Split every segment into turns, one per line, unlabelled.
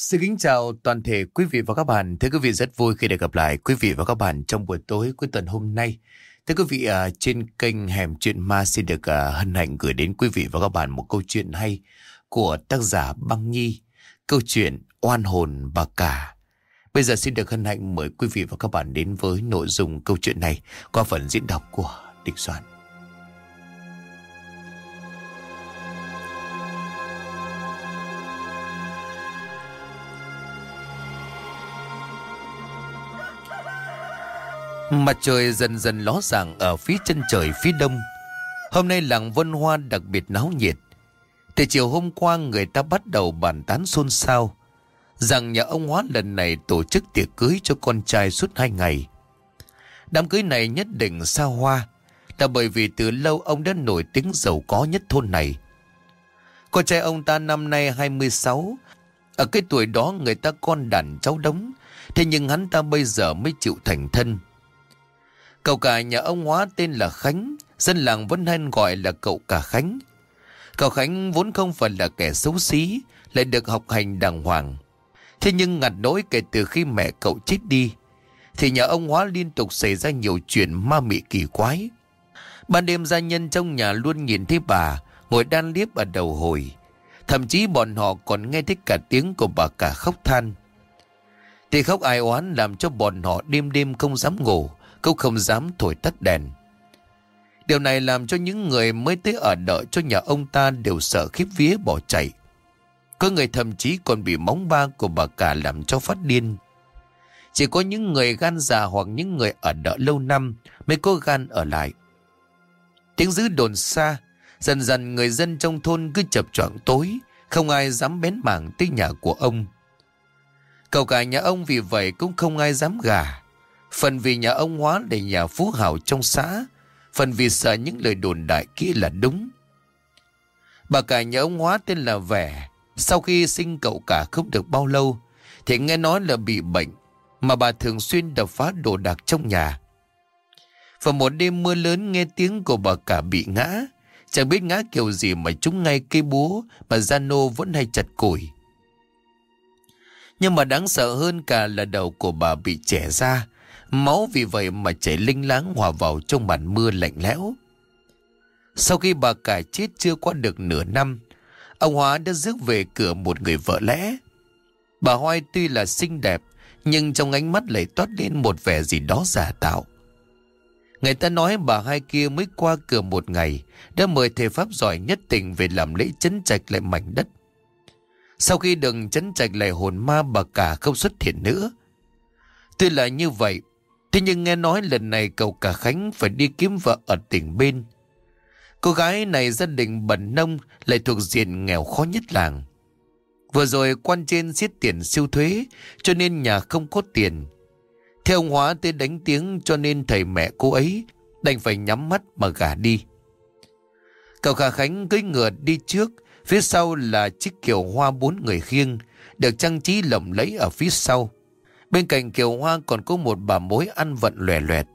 Xin kính chào toàn thể quý vị và các bạn. Thưa quý vị rất vui khi được gặp lại quý vị và các bạn trong buổi tối cuối tuần hôm nay. Thưa quý vị, à, trên kênh Hẻm Chuyện Ma xin được à, hân hạnh gửi đến quý vị và các bạn một câu chuyện hay của tác giả Băng Nhi. Câu chuyện Oan hồn bà cả. Bây giờ xin được hân hạnh mời quý vị và các bạn đến với nội dung câu chuyện này qua phần diễn đọc của Địch Soạn. Mặt trời dần dần ló dạng ở phía chân trời phía đông. Hôm nay làng Vân Hoa đặc biệt náo nhiệt. Từ chiều hôm qua người ta bắt đầu bàn tán xôn xao rằng nhà ông Hóa lần này tổ chức tiệc cưới cho con trai suốt hai ngày. Đám cưới này nhất định xa hoa là bởi vì từ lâu ông đã nổi tiếng giàu có nhất thôn này. Con trai ông ta năm nay 26, ở cái tuổi đó người ta con đàn cháu đống, thế nhưng hắn ta bây giờ mới chịu thành thân. Cậu cả nhà ông Hóa tên là Khánh, dân làng vẫn hay gọi là cậu cả Khánh. Cậu Khánh vốn không phải là kẻ xấu xí, lại được học hành đàng hoàng. Thế nhưng ngặt nỗi kể từ khi mẹ cậu chết đi, thì nhà ông Hóa liên tục xảy ra nhiều chuyện ma mị kỳ quái. Ban đêm gia nhân trong nhà luôn nhìn thấy bà ngồi đan liếp ở đầu hồi. Thậm chí bọn họ còn nghe thấy cả tiếng của bà cả khóc than. Thì khóc ai oán làm cho bọn họ đêm đêm không dám ngủ. Cũng không dám thổi tắt đèn Điều này làm cho những người mới tới ở đợi cho nhà ông ta đều sợ khiếp vía bỏ chạy. Có người thậm chí còn bị móng ba của bà cả làm cho phát điên. Chỉ có những người gan già hoặc những người ở đợi lâu năm mới có gan ở lại. Tiếng dữ đồn xa, dần dần người dân trong thôn cứ chập choạng tối, không ai dám bén mảng tới nhà của ông. Cậu cả nhà ông vì vậy cũng không ai dám gà. Phần vì nhà ông Hóa để nhà phú hào trong xã, Phần vì sợ những lời đồn đại kia là đúng. Bà cả nhà ông Hóa tên là Vẻ. Sau khi sinh cậu cả không được bao lâu, Thì nghe nói là bị bệnh Mà bà thường xuyên đập phá đồ đạc trong nhà. Và một đêm mưa lớn, nghe tiếng của bà cả bị ngã. Chẳng biết ngã kiểu gì mà chúng ngay cây búa Mà Giano vẫn hay chặt củi. Nhưng mà đáng sợ hơn cả là đầu của bà bị trẻ ra. Máu vì vậy mà chảy linh láng hòa vào trong màn mưa lạnh lẽo. Sau khi bà cả chết chưa qua được nửa năm, ông Hóa đã rước về cửa một người vợ lẽ. Bà Hoai tuy là xinh đẹp, nhưng trong ánh mắt lại toát lên một vẻ gì đó giả tạo. Người ta nói bà hai kia mới qua cửa một ngày, đã mời thầy Pháp giỏi nhất tình về làm lễ chấn trạch lại mảnh đất. Sau khi đừng chấn trạch lại hồn ma bà cả không xuất hiện nữa. Tuy là như vậy, Thế nhưng nghe nói lần này cậu cả Khánh phải đi kiếm vợ ở tỉnh bên. Cô gái này gia đình bẩn nông lại thuộc diện nghèo khó nhất làng. Vừa rồi quan trên siết tiền siêu thuế cho nên nhà không có tiền. Theo ông Hóa tới đánh tiếng cho nên thầy mẹ cô ấy đành phải nhắm mắt mà gả đi. Cậu cả Khánh cưỡi ngựa đi trước, phía sau là chiếc kiều hoa bốn người khiêng, được trang trí lộng lẫy ở phía sau. Bên cạnh Kiều Hoa còn có một bà mối ăn vận lòe loẹt.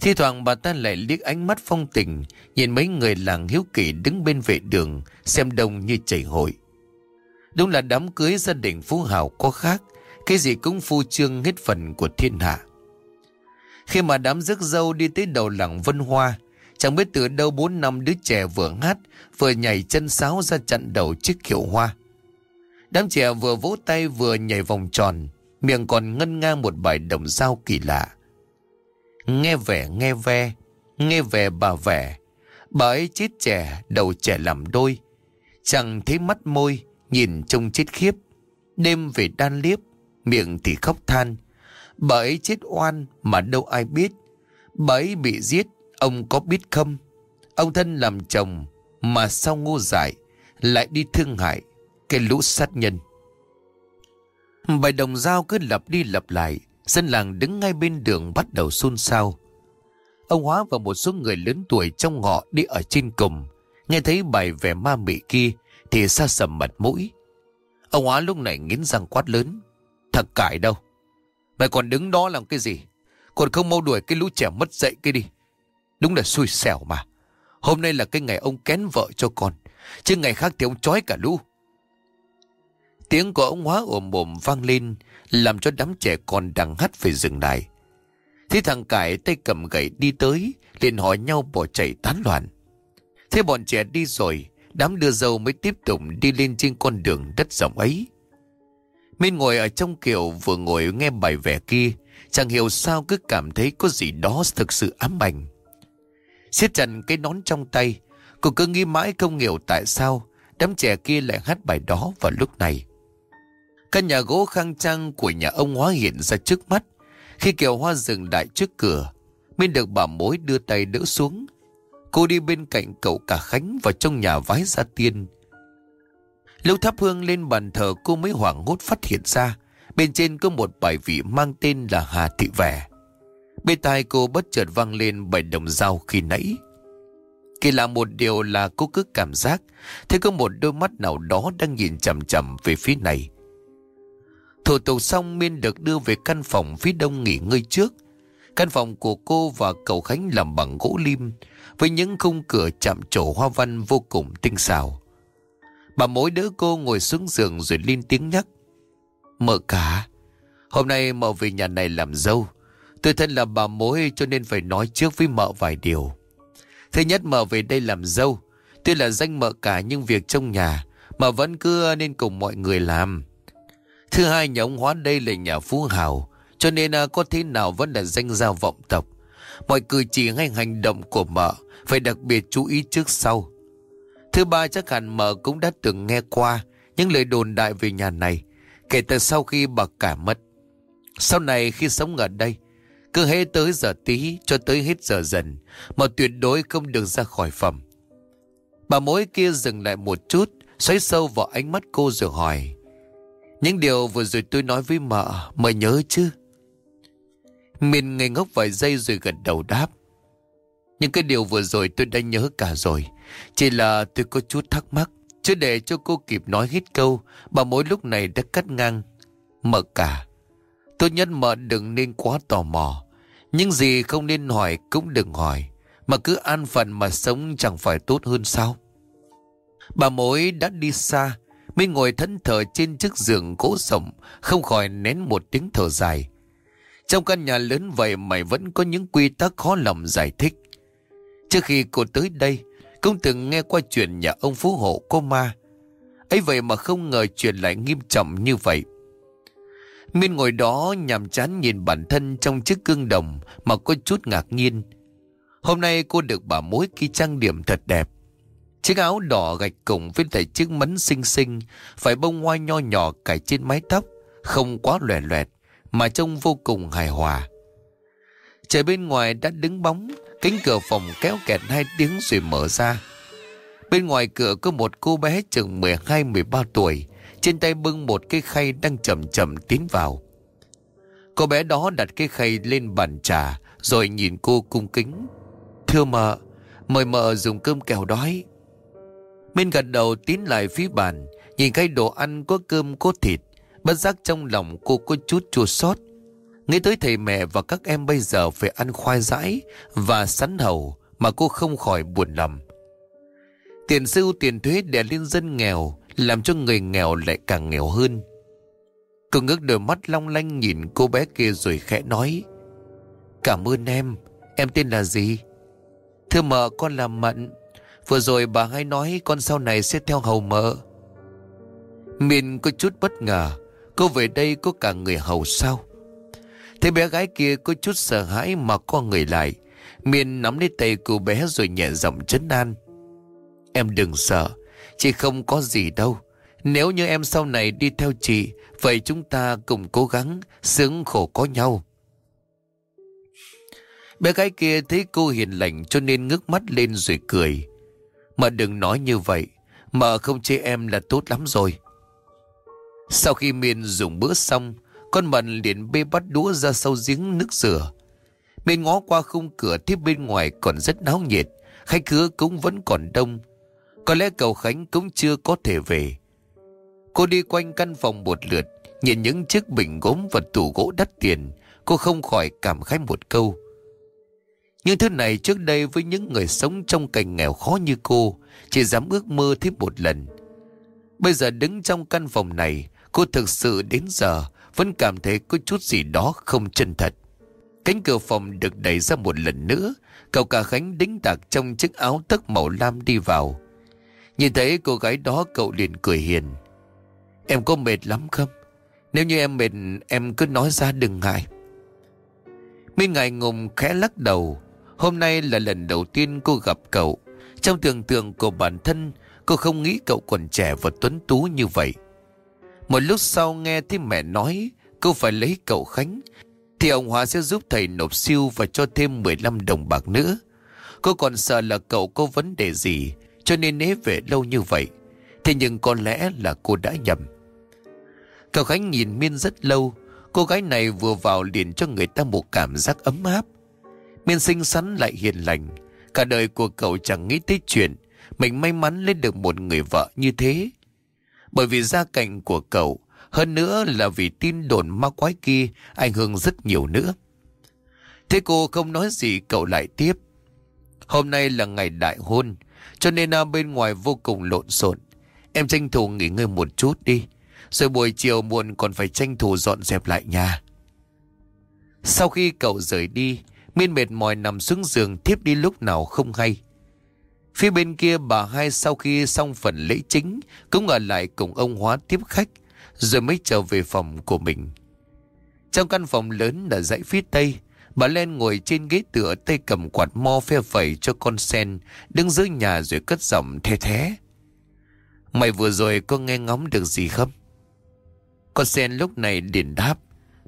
Thi thoảng bà ta lại liếc ánh mắt phong tình, nhìn mấy người làng hiếu kỳ đứng bên vệ đường, xem đông như chảy hội. Đúng là đám cưới gia đình Phú Hào có khác, cái gì cũng phu trương hết phần của thiên hạ. Khi mà đám rước dâu đi tới đầu làng Vân Hoa, chẳng biết từ đâu bốn năm đứa trẻ vừa hát, vừa nhảy chân sáo ra chặn đầu chiếc kiệu hoa. Đám trẻ vừa vỗ tay vừa nhảy vòng tròn, miệng còn ngân nga một bài đồng dao kỳ lạ. Nghe vẻ nghe ve, nghe về bà vẻ, bà ấy chết trẻ, đầu trẻ làm đôi. Chẳng thấy mắt môi, nhìn trông chết khiếp. Đêm về đan liếp, miệng thì khóc than. Bà ấy chết oan mà đâu ai biết. Bà ấy bị giết, ông có biết không? Ông thân làm chồng mà sao ngu dại lại đi thương hại cái lũ sát nhân. Bài đồng dao cứ lặp đi lặp lại, dân làng đứng ngay bên đường bắt đầu xôn xao. Ông Hóa và một số người lớn tuổi trong ngọ đi ở trên cùng, nghe thấy bài vẻ ma mị kia thì xa sầm mặt mũi. Ông Hóa lúc này nghiến răng quát lớn. Thật cải đâu. Mày còn đứng đó làm cái gì? Còn không mau đuổi cái lũ trẻ mất dậy cái đi. Đúng là xui xẻo mà. Hôm nay là cái ngày ông kén vợ cho con. Chứ ngày khác thì ông trói cả lũ. Tiếng của ông hóa ồm ồm vang lên, làm cho đám trẻ con đang hắt phải dừng lại. Thế thằng cải tay cầm gậy đi tới, liền hỏi nhau bỏ chạy tán loạn. Thế bọn trẻ đi rồi, đám đưa dâu mới tiếp tục đi lên trên con đường đất rộng ấy. Minh ngồi ở trong kiểu vừa ngồi nghe bài vẽ kia, chẳng hiểu sao cứ cảm thấy có gì đó thực sự ám ảnh. siết chặt cái nón trong tay, cô cứ nghĩ mãi không hiểu tại sao đám trẻ kia lại hát bài đó vào lúc này. Căn nhà gỗ khang trang của nhà ông hóa hiện ra trước mắt. Khi kiều hoa dừng lại trước cửa, Minh được bà mối đưa tay đỡ xuống. Cô đi bên cạnh cậu cả Khánh vào trong nhà vái ra tiên. Lúc thắp hương lên bàn thờ cô mới hoảng hốt phát hiện ra Bên trên có một bài vị mang tên là Hà Thị Vẻ Bên tai cô bất chợt vang lên bảy đồng dao khi nãy Kỳ lạ một điều là cô cứ cảm giác Thấy có một đôi mắt nào đó đang nhìn chầm chầm về phía này Thủ tục xong Miên được đưa về căn phòng phía đông nghỉ ngơi trước Căn phòng của cô và cậu Khánh làm bằng gỗ lim Với những khung cửa chạm trổ hoa văn vô cùng tinh xảo Bà mối đỡ cô ngồi xuống giường rồi lên tiếng nhắc. Mợ cả, hôm nay mợ về nhà này làm dâu. Tôi thân là bà mối cho nên phải nói trước với mợ vài điều. Thứ nhất mợ về đây làm dâu. Tuy là danh mợ cả nhưng việc trong nhà mà vẫn cứ nên cùng mọi người làm. Thứ hai nhà ông Hóa đây là nhà phú hào cho nên à, có thế nào vẫn là danh gia vọng tộc. Mọi cử chỉ hay hành động của mợ phải đặc biệt chú ý trước sau. Thứ ba chắc hẳn mợ cũng đã từng nghe qua những lời đồn đại về nhà này kể từ sau khi bà cả mất. Sau này khi sống ở đây, cứ hết tới giờ tí cho tới hết giờ dần mà tuyệt đối không được ra khỏi phòng. Bà mối kia dừng lại một chút, xoáy sâu vào ánh mắt cô rồi hỏi. Những điều vừa rồi tôi nói với mợ, mợ nhớ chứ? Mình ngây ngốc vài giây rồi gật đầu đáp. Những cái điều vừa rồi tôi đã nhớ cả rồi. Chỉ là tôi có chút thắc mắc. Chứ để cho cô kịp nói hết câu, bà mỗi lúc này đã cắt ngang. Mợ cả. Tốt nhất mợ đừng nên quá tò mò. những gì không nên hỏi cũng đừng hỏi. Mà cứ an phận mà sống chẳng phải tốt hơn sao? Bà mối đã đi xa. Minh ngồi thẫn thờ trên chiếc giường gỗ sổng, không khỏi nén một tiếng thở dài. Trong căn nhà lớn vậy mày vẫn có những quy tắc khó lòng giải thích. Trước khi cô tới đây, cũng từng nghe qua chuyện nhà ông Phú Hộ có ma. ấy vậy mà không ngờ chuyện lại nghiêm trọng như vậy. Miên ngồi đó nhàm chán nhìn bản thân trong chiếc gương đồng mà có chút ngạc nhiên. Hôm nay cô được bà mối khi trang điểm thật đẹp. Chiếc áo đỏ gạch cùng với lại chiếc mấn xinh xinh, phải bông hoa nho nhỏ cài trên mái tóc, không quá loè loẹt, mà trông vô cùng hài hòa. Trời bên ngoài đã đứng bóng, Cánh cửa phòng kéo kẹt hai tiếng rồi mở ra. Bên ngoài cửa có một cô bé chừng 12-13 tuổi, trên tay bưng một cái khay đang chậm chậm tiến vào. Cô bé đó đặt cái khay lên bàn trà, rồi nhìn cô cung kính. Thưa mợ, mời mợ dùng cơm kẹo đói. Minh gật đầu tiến lại phía bàn, nhìn cái đồ ăn có cơm có thịt, bất giác trong lòng cô có chút chua xót Nghĩ tới thầy mẹ và các em bây giờ phải ăn khoai rãi và sắn hầu mà cô không khỏi buồn lầm. Tiền sư tiền thuế đè lên dân nghèo làm cho người nghèo lại càng nghèo hơn. Cô ngước đôi mắt long lanh nhìn cô bé kia rồi khẽ nói Cảm ơn em, em tên là gì? Thưa mợ con là Mận Vừa rồi bà hay nói con sau này sẽ theo hầu mợ Miền có chút bất ngờ Cô về đây có cả người hầu sao? thế bé gái kia có chút sợ hãi mà co người lại. miền nắm lấy tay cô bé rồi nhẹ giọng chấn an. Em đừng sợ, chị không có gì đâu. Nếu như em sau này đi theo chị, vậy chúng ta cùng cố gắng, sướng khổ có nhau. Bé gái kia thấy cô hiền lành cho nên ngước mắt lên rồi cười. Mà đừng nói như vậy, Mợ không chê em là tốt lắm rồi. Sau khi Miên dùng bữa xong, con mận liền bê bắt đũa ra sau giếng nước rửa. Miên ngó qua khung cửa tiếp bên ngoài còn rất náo nhiệt. Khách khứa cũng vẫn còn đông. Có lẽ cầu Khánh cũng chưa có thể về. Cô đi quanh căn phòng một lượt, nhìn những chiếc bình gốm và tủ gỗ đắt tiền. Cô không khỏi cảm khái một câu. Nhưng thứ này trước đây với những người sống trong cảnh nghèo khó như cô, chỉ dám ước mơ thêm một lần. Bây giờ đứng trong căn phòng này, Cô thực sự đến giờ Vẫn cảm thấy có chút gì đó không chân thật. Cánh cửa phòng được đẩy ra một lần nữa Cậu cả Khánh đính tạc trong chiếc áo tất màu lam đi vào. Nhìn thấy cô gái đó cậu liền cười hiền. Em có mệt lắm không? Nếu như em mệt em cứ nói ra đừng ngại. Minh ngại ngùng khẽ lắc đầu. Hôm nay là lần đầu tiên cô gặp cậu. Trong tưởng tượng của bản thân, Cô không nghĩ cậu còn trẻ và tuấn tú như vậy. Một lúc sau nghe thấy mẹ nói, Cô phải lấy cậu Khánh, Thì ông Hòa sẽ giúp thầy nộp siêu Và cho thêm 15 đồng bạc nữa. Cô còn sợ là cậu có vấn đề gì, Cho nên né về lâu như vậy. Thế nhưng có lẽ là cô đã nhầm. Cậu Khánh nhìn Miên rất lâu. Cô gái này vừa vào liền cho người ta một cảm giác ấm áp. Miên sinh sắn lại hiền lành. Cả đời của cậu chẳng nghĩ tới chuyện Mình may mắn lấy được một người vợ như thế. Bởi vì gia cảnh của cậu, Hơn nữa là vì tin đồn ma quái kia Ảnh hưởng rất nhiều nữa. Thế cô không nói gì, cậu lại tiếp. Hôm nay là ngày đại hôn, Cho nên à, bên ngoài vô cùng lộn xộn. Em tranh thủ nghỉ ngơi một chút đi, rồi buổi chiều muộn còn phải tranh thủ dọn dẹp lại nhà. Sau khi cậu rời đi Miên mệt mỏi nằm xuống giường, thiếp đi lúc nào không hay Phía bên kia, bà hai sau khi xong phần lễ chính, Cũng ở lại cùng ông Hóa tiếp khách, Rồi mới trở về phòng của mình Trong căn phòng lớn ở dãy phía tây, Bà Len ngồi trên ghế tựa tay cầm quạt mo phe phẩy cho con sen, Đứng dưới nhà rồi cất giọng thê thế Mày vừa rồi có nghe ngóng được gì không? Con sen lúc này điền đáp.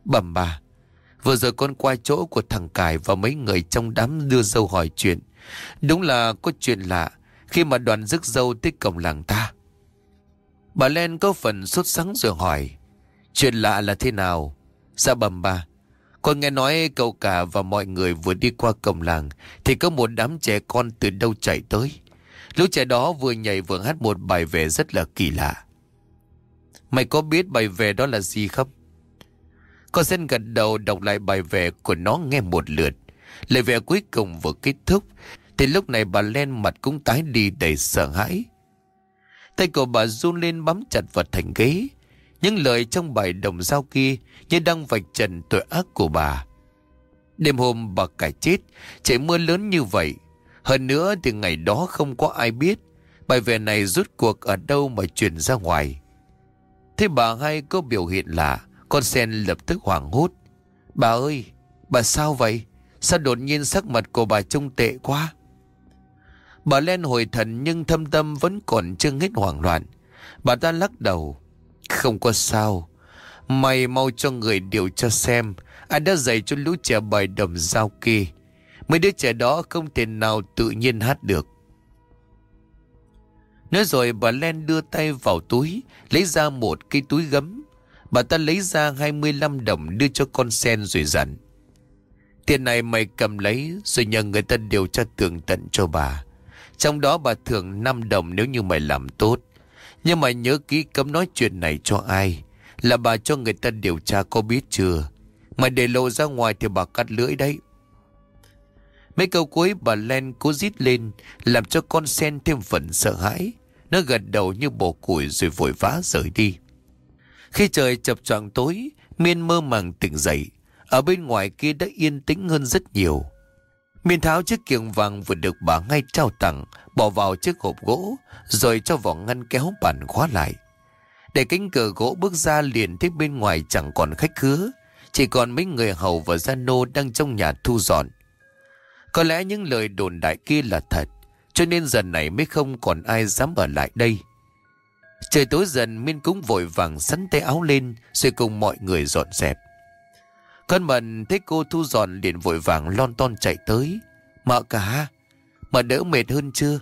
Bẩm bà. Vừa rồi con qua chỗ của thằng Cải và mấy người trong đám đưa dâu hỏi chuyện. Đúng là có chuyện lạ, khi mà đoàn rước dâu tới cổng làng ta. Bà Len có phần sốt sắng rồi hỏi. Chuyện lạ là thế nào? Dạ bầm bà. Con nghe nói cậu cả và mọi người vừa đi qua cổng làng thì có một đám trẻ con từ đâu chạy tới. Lũ trẻ đó vừa nhảy vừa hát một bài về rất là kỳ lạ. Mày có biết bài về đó là gì không? Con sen gật đầu đọc lại bài về của nó nghe một lượt. Lời về cuối cùng vừa kết thúc. Thì lúc này bà Len mặt cũng tái đi đầy sợ hãi. Tay của bà run lên bám chặt vào thành ghế. Những lời trong bài đồng giao kia như đang vạch trần tội ác của bà. Đêm hôm bà cải chết, trời mưa lớn như vậy. Hơn nữa thì ngày đó không có ai biết bài về này rút cuộc ở đâu mà truyền ra ngoài. Thế bà hay có biểu hiện lạ con sen lập tức hoảng hốt. Bà ơi Bà sao vậy? Sao đột nhiên sắc mặt của bà trông tệ quá? Bà Len hồi thần nhưng thâm tâm vẫn còn chưa hết hoảng loạn. Bà ta lắc đầu. Không có sao. Mày mau cho người điều cho xem. Ai đã dạy cho lũ trẻ bài đầm giao kia Mấy đứa trẻ đó không thể nào tự nhiên hát được. Nói rồi bà Len đưa tay vào túi, lấy ra một cái túi gấm. Bà ta lấy ra 25 đồng đưa cho con sen rồi dặn. Tiền này mày cầm lấy rồi nhờ người ta điều tra tường tận cho bà. Trong đó bà thưởng 5 đồng nếu như mày làm tốt. Nhưng mà nhớ kỹ cấm nói chuyện này cho ai. Là bà cho người ta điều tra có biết chưa. Mày để lộ ra ngoài thì bà cắt lưỡi đấy. Mấy câu cuối, bà Len cố rít lên, Làm cho con sen thêm phần sợ hãi Nó gật đầu như bổ củi rồi vội vã rời đi khi trời chập choạng tối Miên mơ màng tỉnh dậy. Ở bên ngoài kia đã yên tĩnh hơn rất nhiều. Miên tháo chiếc kiềng vàng vừa được bà ngay trao tặng Bỏ vào chiếc hộp gỗ Rồi cho vào ngăn kéo bàn khóa lại. Để cánh cửa gỗ bước ra liền thấy bên ngoài chẳng còn khách khứa Chỉ còn mấy người hầu và gia nô đang trong nhà thu dọn. Có lẽ những lời đồn đại kia là thật, cho nên giờ này mới không còn ai dám ở lại đây. Trời tối dần Miên cũng vội vàng sắn tay áo lên rồi cùng mọi người dọn dẹp. Con mận thấy cô thu dọn liền vội vàng lon ton chạy tới. Mợ cả, mợ đỡ mệt hơn chưa?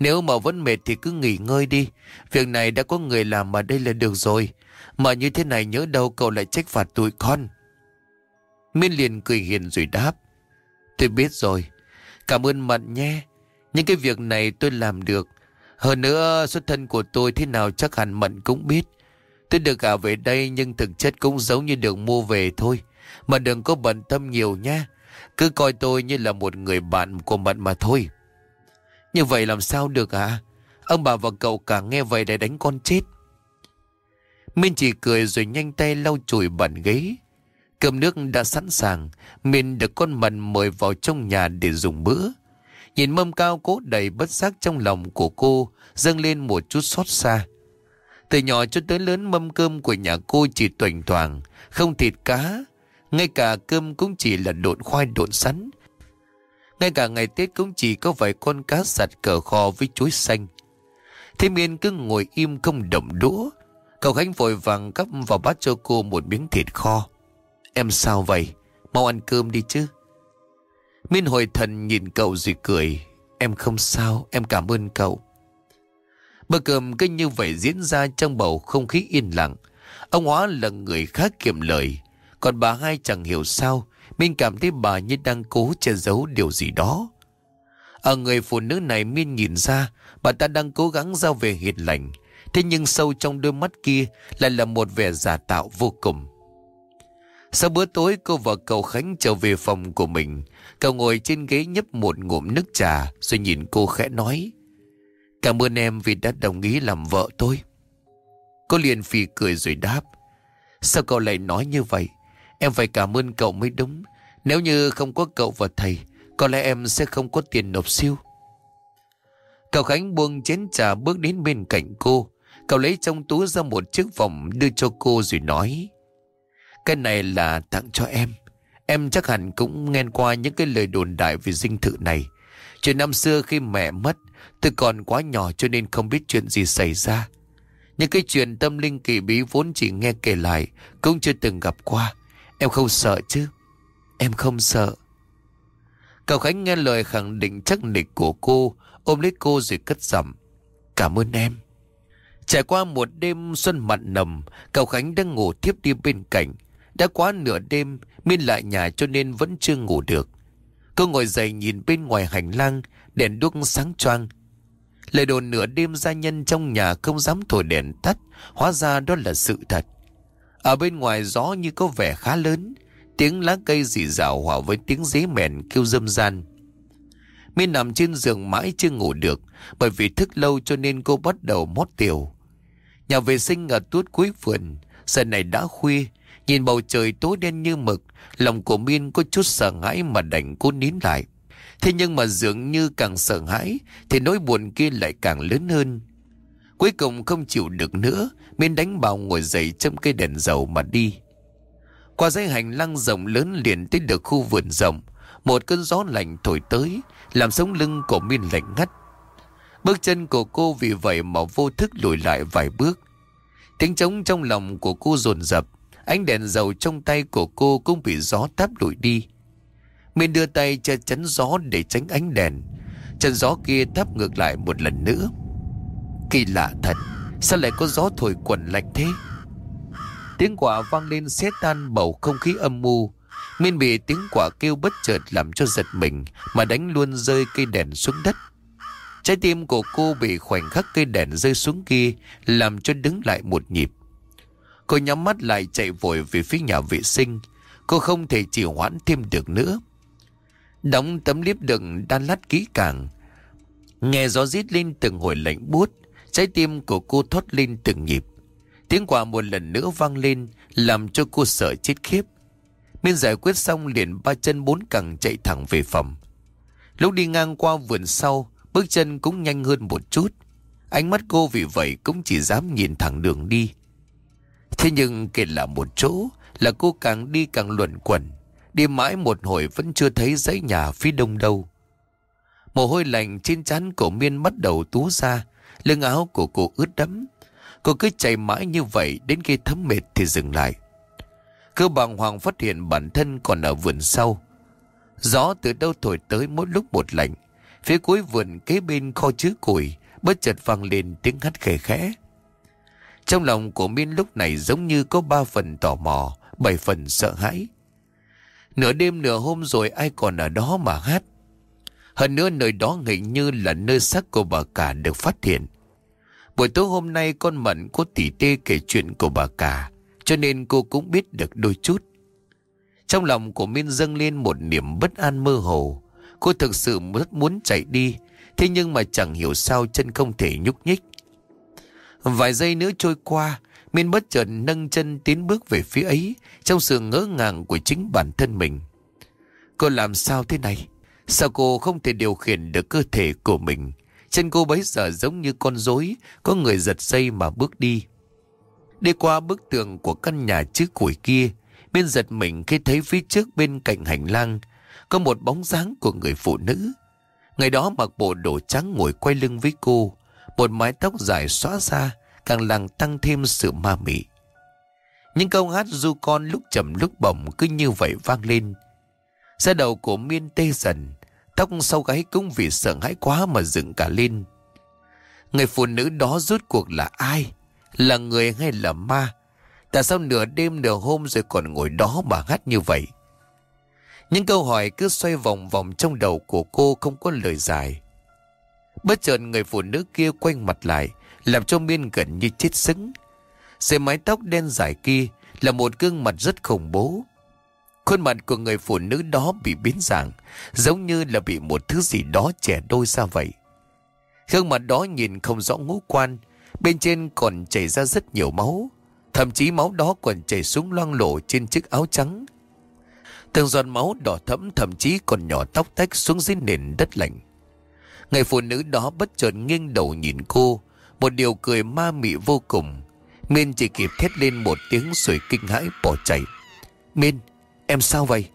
Nếu mà vẫn mệt thì cứ nghỉ ngơi đi. Việc này đã có người làm mà đây là được rồi. Mà như thế này nhớ đâu cậu lại trách phạt tụi con. Miên liền cười hiền rồi đáp. Tôi biết rồi. Cảm ơn Mận nhé. Những cái việc này tôi làm được. Hơn nữa xuất thân của tôi thế nào chắc hẳn Mận cũng biết. Tôi được gả về đây nhưng thực chất cũng giống như được mua về thôi. Mà đừng có bận tâm nhiều nha. Cứ coi tôi như là một người bạn của Mận mà thôi. Như vậy làm sao được hả? Ông bà và cậu cả nghe vậy để đánh con chết. Minh chỉ cười rồi nhanh tay lau chùi bàn ghế. Cơm nước đã sẵn sàng, Minh được con mận mời vào trong nhà để dùng bữa. Nhìn mâm cao cố đầy bất giác trong lòng của cô, dâng lên một chút xót xa. Từ nhỏ cho tới lớn mâm cơm của nhà cô chỉ toành thoảng, không thịt cá. Ngay cả cơm cũng chỉ là độn khoai độn sắn. Ngay cả ngày Tết cũng chỉ có vài con cá sạch cờ kho với chuối xanh. Thế Miên cứ ngồi im không động đũa. Cậu Khánh vội vàng cắp vào bát cho cô một miếng thịt kho. Em sao vậy? Mau ăn cơm đi chứ. Miên hồi thần nhìn cậu rồi cười. Em không sao, em cảm ơn cậu. Bữa cơm cứ như vậy diễn ra trong bầu không khí yên lặng. Ông Hóa là người khác kiệm lời. Còn bà hai chẳng hiểu sao. Minh cảm thấy bà như đang cố che giấu điều gì đó. Ở người phụ nữ này Minh nhìn ra bà ta đang cố gắng giao về hiền lành. Thế nhưng sâu trong đôi mắt kia lại là một vẻ giả tạo vô cùng. Sau bữa tối cô và cậu Khánh trở về phòng của mình. Cậu ngồi trên ghế nhấp một ngụm nước trà rồi nhìn cô khẽ nói. Cảm ơn em vì đã đồng ý làm vợ tôi. Cô liền phì cười rồi đáp. Sao cậu lại nói như vậy? Em phải cảm ơn cậu mới đúng. Nếu như không có cậu và thầy, có lẽ em sẽ không có tiền nộp siêu. Cậu Khánh buông chén trà bước đến bên cạnh cô. Cậu lấy trong túi ra một chiếc vòng đưa cho cô rồi nói. Cái này là tặng cho em. Em chắc hẳn cũng nghe qua những cái lời đồn đại về dinh thự này. Chuyện năm xưa khi mẹ mất, tôi còn quá nhỏ cho nên không biết chuyện gì xảy ra. Những cái chuyện tâm linh kỳ bí vốn chỉ nghe kể lại, cũng chưa từng gặp qua. Em không sợ chứ? Em không sợ. Cậu Khánh nghe lời khẳng định chắc nịch của cô, ôm lấy cô rồi cất giọng. Cảm ơn em. Trải qua một đêm xuân mặn nồng, cậu Khánh đang ngủ tiếp đi bên cạnh. Đã quá nửa đêm, Miên lại nhà cho nên vẫn chưa ngủ được. Cô ngồi dậy nhìn bên ngoài hành lang, đèn đuốc sáng choang. Lời đồn nửa đêm gia nhân trong nhà không dám thổi đèn tắt, hóa ra đó là sự thật. Ở bên ngoài gió như có vẻ khá lớn, tiếng lá cây rỉ rào hòa với tiếng dế mèn kêu dâm gian. Miên nằm trên giường mãi chưa ngủ được, bởi vì thức lâu cho nên cô bắt đầu mót tiểu. Nhà vệ sinh ở tuốt cuối vườn, giờ này đã khuya, nhìn bầu trời tối đen như mực, lòng của Miên có chút sợ hãi mà đành cố nín lại. Thế nhưng mà dường như càng sợ hãi, thì nỗi buồn kia lại càng lớn hơn. Cuối cùng không chịu được nữa, Miên đánh bào ngồi dậy châm cây đèn dầu mà đi. Qua dãy hành lang rộng lớn liền tới được khu vườn rộng, một cơn gió lạnh thổi tới, làm sống lưng của Miên lạnh ngắt. Bước chân của cô vì vậy mà vô thức lùi lại vài bước. Tiếng trống trong lòng của cô dồn dập, ánh đèn dầu trong tay của cô cũng bị gió táp lùi đi. Miên đưa tay che chắn gió để tránh ánh đèn. Chân gió kia táp ngược lại một lần nữa. Kỳ lạ thật, sao lại có gió thổi quẩn lạnh thế? Tiếng quả vang lên xé tan bầu không khí âm mưu. Miên bị tiếng quả kêu bất chợt làm cho giật mình mà đánh luôn rơi cây đèn xuống đất. Trái tim của cô bị khoảnh khắc cây đèn rơi xuống kia làm cho đứng lại một nhịp. Cô nhắm mắt lại chạy vội về phía nhà vệ sinh. Cô không thể chịu hoãn thêm được nữa. Đóng tấm liếp đựng đan lát kỹ càng. Nghe gió rít lên từng hồi lạnh buốt, trái tim của cô thoát lên từng nhịp. Tiếng quả một lần nữa vang lên, làm cho cô sợ chết khiếp. Miên giải quyết xong liền ba chân bốn cẳng chạy thẳng về phòng. Lúc đi ngang qua vườn sau, bước chân cũng nhanh hơn một chút. Ánh mắt cô vì vậy cũng chỉ dám nhìn thẳng đường đi. Thế nhưng kể là một chỗ là cô càng đi càng luẩn quẩn. Đi mãi một hồi vẫn chưa thấy dãy nhà phía đông đâu. Mồ hôi lạnh trên trán cổ Miên bắt đầu tú ra, lưng áo của cô ướt đẫm. Cô cứ chạy mãi như vậy đến khi thấm mệt thì dừng lại. Cơ bàng hoàng phát hiện bản thân còn ở vườn sau. Gió từ đâu thổi tới mỗi lúc một lạnh. Phía cuối vườn kế bên kho chứa củi, bất chợt vang lên tiếng hắt khẽ khẽ. Trong lòng của Miên lúc này giống như có ba phần tò mò, bảy phần sợ hãi. Nửa đêm nửa hôm rồi ai còn ở đó mà hát. Hơn nữa nơi đó hình như là nơi xác của bà cả được phát hiện. Buổi tối hôm nay con Mận có tỉ tê kể chuyện của bà cả, cho nên cô cũng biết được đôi chút. Trong lòng của Miên dâng lên một niềm bất an mơ hồ. Cô thực sự rất muốn chạy đi, thế nhưng mà chẳng hiểu sao chân không thể nhúc nhích. Vài giây nữa trôi qua, Miên bất chợt nâng chân tiến bước về phía ấy Trong sự ngỡ ngàng của chính bản thân mình. Cô làm sao thế này? Sao cô không thể điều khiển được cơ thể của mình? Chân cô bấy giờ giống như con rối Có người giật dây mà bước đi. Đi qua bức tường của căn nhà trước củi kia Miên giật mình khi thấy phía trước bên cạnh hành lang Có một bóng dáng của người phụ nữ. Ngày đó mặc bộ đồ trắng ngồi quay lưng với cô. Một mái tóc dài xóa ra Càng làm tăng thêm sự ma mị. Những câu hát du con lúc chậm lúc bổng Cứ như vậy vang lên. Xe đầu của Miên tê dần, Tóc sau gáy cũng vì sợ hãi quá mà dựng cả lên. Người phụ nữ đó rốt cuộc là ai? Là người hay là ma? Tại sao nửa đêm nửa hôm rồi còn ngồi đó mà hát như vậy? Những câu hỏi cứ xoay vòng vòng trong đầu của cô không có lời giải. Bất chợt người phụ nữ kia quay mặt lại, Làm cho Miên gần như chết sững. Dưới mái tóc đen dài kia Là một gương mặt rất khủng bố. Khuôn mặt của người phụ nữ đó bị biến dạng, Giống như là bị một thứ gì đó trẻ đôi ra vậy. Gương mặt đó nhìn không rõ ngũ quan, Bên trên còn chảy ra rất nhiều máu. Thậm chí máu đó còn chảy xuống loang lổ trên chiếc áo trắng. Từng giọt máu đỏ thẫm, thậm chí còn nhỏ tóc tách xuống dưới nền đất lạnh. Người phụ nữ đó bất chợt nghiêng đầu nhìn cô. Một điều cười ma mị vô cùng. Minh chỉ kịp thét lên một tiếng rồi kinh hãi bỏ chạy. Minh, em sao vậy?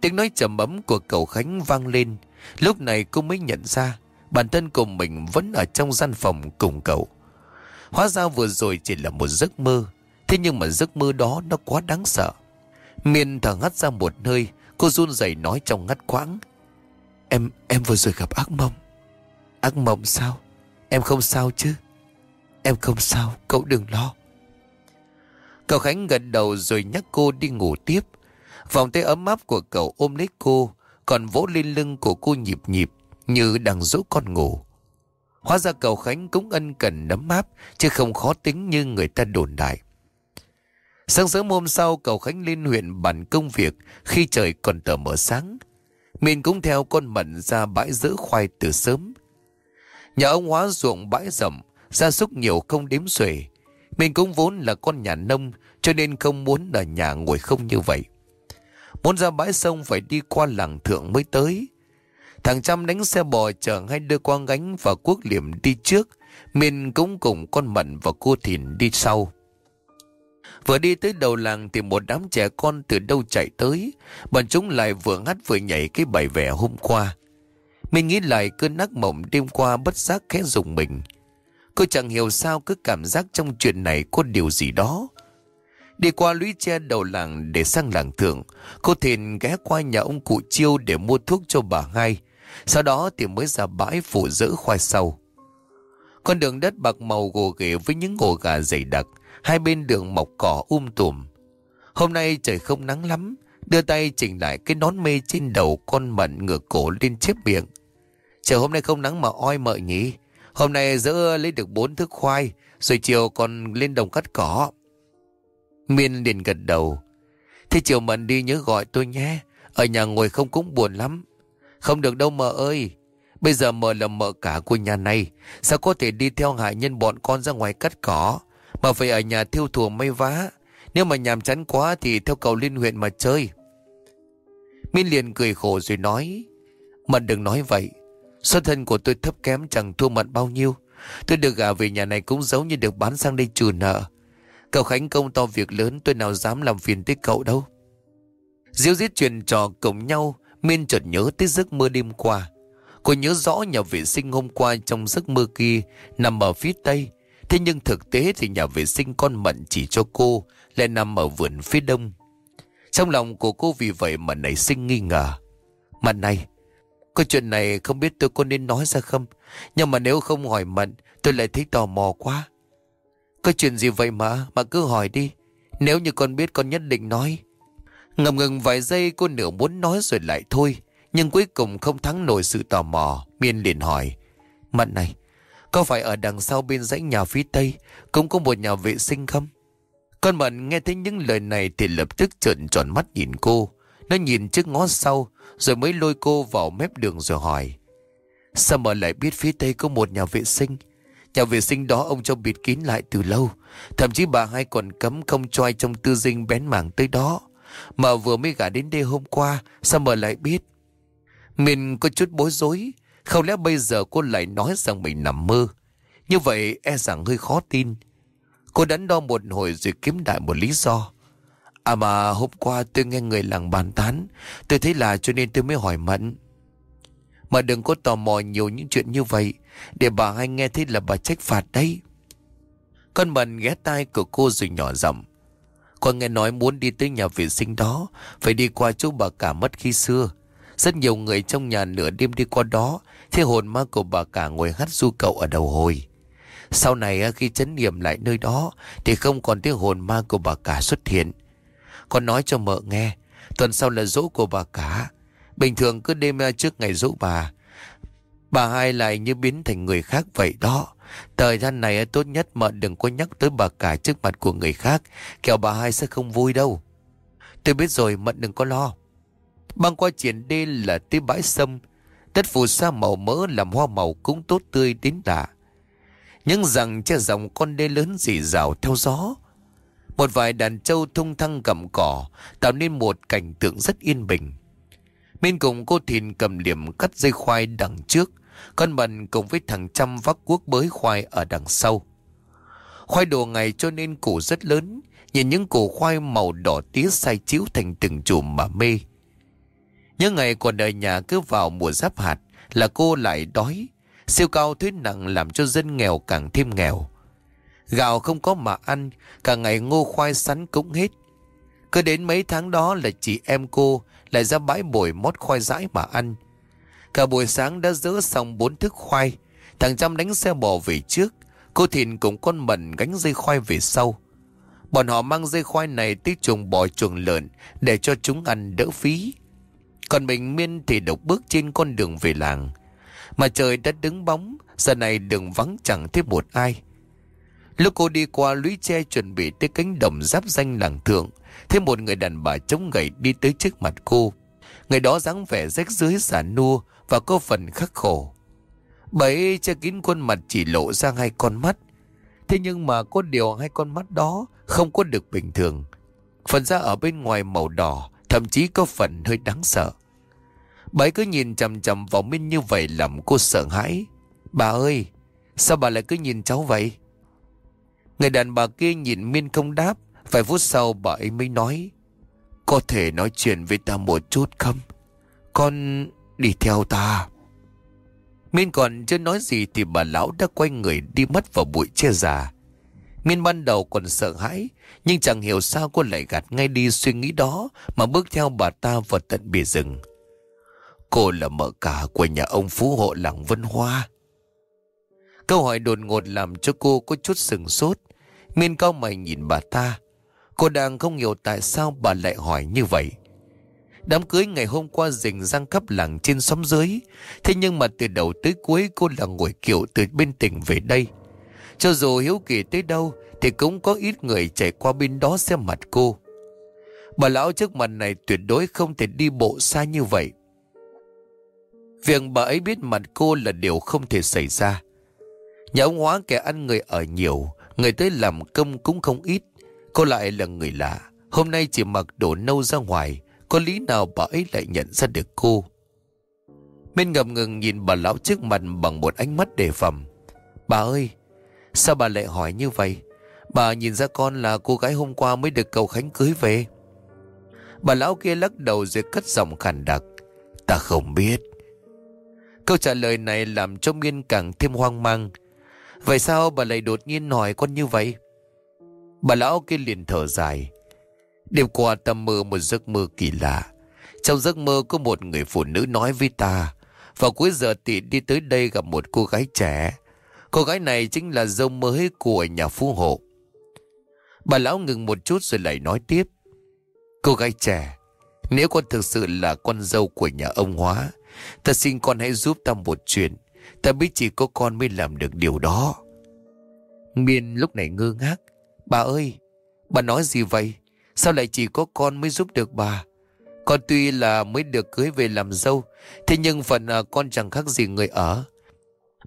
Tiếng nói trầm ấm của cậu Khánh vang lên. Lúc này cô mới nhận ra Bản thân của mình vẫn ở trong gian phòng cùng cậu. Hóa ra vừa rồi chỉ là một giấc mơ. Thế nhưng mà giấc mơ đó nó quá đáng sợ. Miên thở hắt ra một hơi. Cô run rẩy nói trong ngắt quãng Em, em vừa rồi gặp ác mộng. Ác mộng sao? Em không sao chứ? Em không sao, cậu đừng lo. Cậu Khánh gật đầu rồi nhắc cô đi ngủ tiếp. Vòng tay ấm áp của cậu ôm lấy cô Còn vỗ lên lưng của cô nhịp nhịp Như đang dỗ con ngủ. Hóa ra cậu Khánh cũng ân cần nấm áp Chứ không khó tính như người ta đồn đại. Sáng sớm hôm sau cậu Khánh lên huyện bàn công việc Khi trời còn tờ mở sáng. Mình cũng theo con mận ra bãi giữ khoai từ sớm Nhà ông hóa ruộng bãi rộng Gia súc nhiều không đếm xuể Mình cũng vốn là con nhà nông, Cho nên không muốn ở nhà ngồi không như vậy Muốn ra bãi sông phải đi qua làng thượng mới tới Thằng Trăm đánh xe bò chở hai đứa quang gánh và quốc liệm đi trước. mình cũng cùng con Mận và cô Thìn đi sau. Vừa đi tới đầu làng thì một đám trẻ con từ đâu chạy tới. Bọn chúng lại vừa hát vừa nhảy cái bài vẽ hôm qua. Mình nghĩ lại cơn ác mộng đêm qua bất giác khẽ dùng mình. Cô chẳng hiểu sao cứ cảm giác trong chuyện này có điều gì đó. Đi qua lũy tre đầu làng để sang làng thượng, cô Thìn ghé qua nhà ông cụ Chiêu để mua thuốc cho bà hai. Sau đó thì mới ra bãi phủ giữ khoai sau. Con đường đất bạc màu gồ ghề với những ổ gà dày đặc, hai bên đường mọc cỏ um tùm. Hôm nay trời không nắng lắm, đưa tay chỉnh lại cái nón mê trên đầu con mận ngửa cổ lên chép miệng. Trời hôm nay không nắng mà oi mợ nhỉ. Hôm nay dỡ lấy được bốn thức khoai, rồi chiều còn lên đồng cắt cỏ. Miên liền gật đầu. Thế chiều mận đi nhớ gọi tôi nhé. Ở nhà ngồi không cũng buồn lắm. Không được đâu mợ ơi. Bây giờ mợ là mợ cả của nhà này. Sao có thể đi theo hại nhân bọn con ra ngoài cắt cỏ. Mà phải ở nhà thiêu thùa may vá. Nếu mà nhàm chán quá thì theo cầu liên huyện mà chơi. Minh liền cười khổ rồi nói. Mận đừng nói vậy. Xuất thân của tôi thấp kém chẳng thua mận bao nhiêu. Tôi được gả về nhà này cũng giống như được bán sang đây trừ nợ. Cậu Khánh công to việc lớn, tôi nào dám làm phiền tới cậu đâu. Diêu giết chuyện trò cùng nhau, Miên chợt nhớ tới giấc mơ đêm qua. Cô nhớ rõ nhà vệ sinh hôm qua trong giấc mơ kia, nằm ở phía tây. Thế nhưng thực tế thì nhà vệ sinh con mận chỉ cho cô lại nằm ở vườn phía đông. Trong lòng của cô vì vậy mà nảy sinh nghi ngờ. Mận này, có chuyện này không biết tôi có nên nói ra không? Nhưng mà nếu không hỏi Mận, tôi lại thấy tò mò quá. Có chuyện gì vậy mà, mà cứ hỏi đi. Nếu như con biết con nhất định nói. Ngầm ngừng vài giây cô nửa muốn nói rồi lại thôi. Nhưng cuối cùng không thắng nổi sự tò mò. Miên liền hỏi. Mận này, có phải ở đằng sau bên dãy nhà phía tây cũng có một nhà vệ sinh không? Con Mận nghe thấy những lời này thì lập tức trợn tròn mắt nhìn cô. Nó nhìn trước ngó sau, rồi mới lôi cô vào mép đường rồi hỏi. Sao mà lại biết phía tây có một nhà vệ sinh? Nhà vệ sinh đó ông cho bịt kín lại từ lâu, Thậm chí bà hai còn cấm không cho ai trong tư dinh bén mảng tới đó Mà vừa mới gả đến đây hôm qua, Sao mà lại biết Mình có chút bối rối không lẽ bây giờ cô lại nói rằng mình nằm mơ? Như vậy e rằng hơi khó tin. Cô đắn đo một hồi rồi kiếm đại một lý do. À mà, hôm qua tôi nghe người làng bàn tán. Tôi thấy là cho nên tôi mới hỏi Mận Mà đừng có tò mò nhiều những chuyện như vậy. Để bà hay nghe thấy là bà trách phạt đấy. Con Mận ghé tai của cô rồi nhỏ giọng. Con nghe nói muốn đi tới nhà vệ sinh đó. Phải đi qua chỗ bà cả mất khi xưa. Rất nhiều người trong nhà nửa đêm đi qua đó. Thế hồn ma của bà cả ngồi hát du cậu ở đầu hồi. Sau này à, khi chấn niệm lại nơi đó, Thì không còn tiếng hồn ma của bà cả xuất hiện. Con nói cho mợ nghe, Tuần sau là dỗ của bà cả. Bình thường cứ đêm à, trước ngày dỗ bà Bà hai lại như biến thành người khác vậy đó. Thời gian này à, tốt nhất mợ đừng có nhắc tới bà cả trước mặt của người khác, Kẻo bà hai sẽ không vui đâu. Tôi biết rồi, mợ đừng có lo. Băng qua triển đê là tới bãi sông Đất phù sa màu mỡ làm hoa màu cũng tốt tươi đến lạ những rằng che dòng con đê lớn dì rào theo gió một vài đàn trâu thung thăng cầm cỏ tạo nên một cảnh tượng rất yên bình. Bên cùng cô Thìn cầm liềm cắt dây khoai đằng trước, con bần cùng với thằng Trăm vác cuốc bới khoai ở đằng sau. Khoai đồ ngày cho nên củ rất lớn, nhìn những củ khoai màu đỏ tía sai chiếu thành từng chùm mà mê. Những ngày còn ở nhà cứ vào mùa giáp hạt là cô lại đói, siêu cao thuế nặng làm cho dân nghèo càng thêm nghèo. Gạo không có mà ăn, cả ngày ngô khoai sắn cũng hết. Cứ đến mấy tháng đó là chị em cô lại ra bãi bồi mót khoai rãi mà ăn. Cả buổi sáng đã dỡ xong bốn thức khoai, thằng Trăm đánh xe bò về trước, cô Thìn cùng con Mận gánh dây khoai về sau. Bọn họ mang dây khoai này tới chuồng bò chuồng lợn để cho chúng ăn đỡ phí. Còn mình Miên thì độc bước trên con đường về làng. Mà trời đã đứng bóng, giờ này đường vắng chẳng thấy một ai. Lúc cô đi qua lũy tre chuẩn bị tới cánh đồng giáp danh làng thượng, thêm một người đàn bà chống gậy đi tới trước mặt cô. Người đó dáng vẻ rách dưới giả nua và có phần khắc khổ. Bà ấy che kín khuôn mặt chỉ lộ ra hai con mắt. Thế nhưng mà có điều hai con mắt đó không có được bình thường. Phần da ở bên ngoài màu đỏ, thậm chí có phần hơi đáng sợ. Bà ấy cứ nhìn chầm chầm vào Minh như vậy làm cô sợ hãi. Bà ơi, sao bà lại cứ nhìn cháu vậy? Người đàn bà kia nhìn Miên không đáp. Vài phút sau bà ấy mới nói Có thể nói chuyện với ta một chút không? Con đi theo ta. Miên còn chưa nói gì Thì bà lão đã quay người đi mất vào bụi che già. Miên ban đầu còn sợ hãi Nhưng chẳng hiểu sao cô lại gạt ngay đi suy nghĩ đó Mà bước theo bà ta vào tận bìa rừng. Cô là mợ cả của nhà ông Phú Hộ làng Vân Hoa. Câu hỏi đột ngột làm cho cô có chút sừng sốt. Miên cao mày nhìn bà ta. Cô đang không hiểu tại sao bà lại hỏi như vậy. Đám cưới ngày hôm qua rình răng khắp làng trên xóm dưới. Thế nhưng mà từ đầu tới cuối cô là ngồi kiểu từ bên tỉnh về đây. Cho dù hiếu kỳ tới đâu Thì cũng có ít người chạy qua bên đó xem mặt cô. Bà lão trước mặt này tuyệt đối không thể đi bộ xa như vậy. Việc bà ấy biết mặt cô là điều không thể xảy ra. Nhà ông hóa kẻ ăn người ở nhiều, Người tới làm công cũng không ít. Cô lại là người lạ. Hôm nay chỉ mặc đồ nâu ra ngoài, Có lý nào bà ấy lại nhận ra được cô? Minh ngập ngừng nhìn bà lão trước mặt Bằng một ánh mắt đề phòng. Bà ơi, Sao bà lại hỏi như vậy? Bà nhìn ra con là cô gái hôm qua mới được cầu khánh cưới về. Bà lão kia lắc đầu rồi cất giọng khàn đặc. Ta không biết. Câu trả lời này làm cho Miên càng thêm hoang mang Vậy sao bà lại đột nhiên hỏi con như vậy? Bà lão kia liền thở dài. Đêm qua ta mơ một giấc mơ kỳ lạ. Trong giấc mơ có một người phụ nữ nói với ta. Vào cuối giờ thì đi tới đây gặp một cô gái trẻ. Cô gái này chính là dâu mới của nhà phú hộ. Bà lão ngừng một chút rồi lại nói tiếp. Cô gái trẻ, nếu con thực sự là con dâu của nhà ông Hóa, ta xin con hãy giúp ta một chuyện. Ta biết chỉ có con mới làm được điều đó. Miên lúc này ngơ ngác. Bà ơi, bà nói gì vậy? Sao lại chỉ có con mới giúp được bà? Con tuy là mới được cưới về làm dâu, thế nhưng phần à, con chẳng khác gì người ở.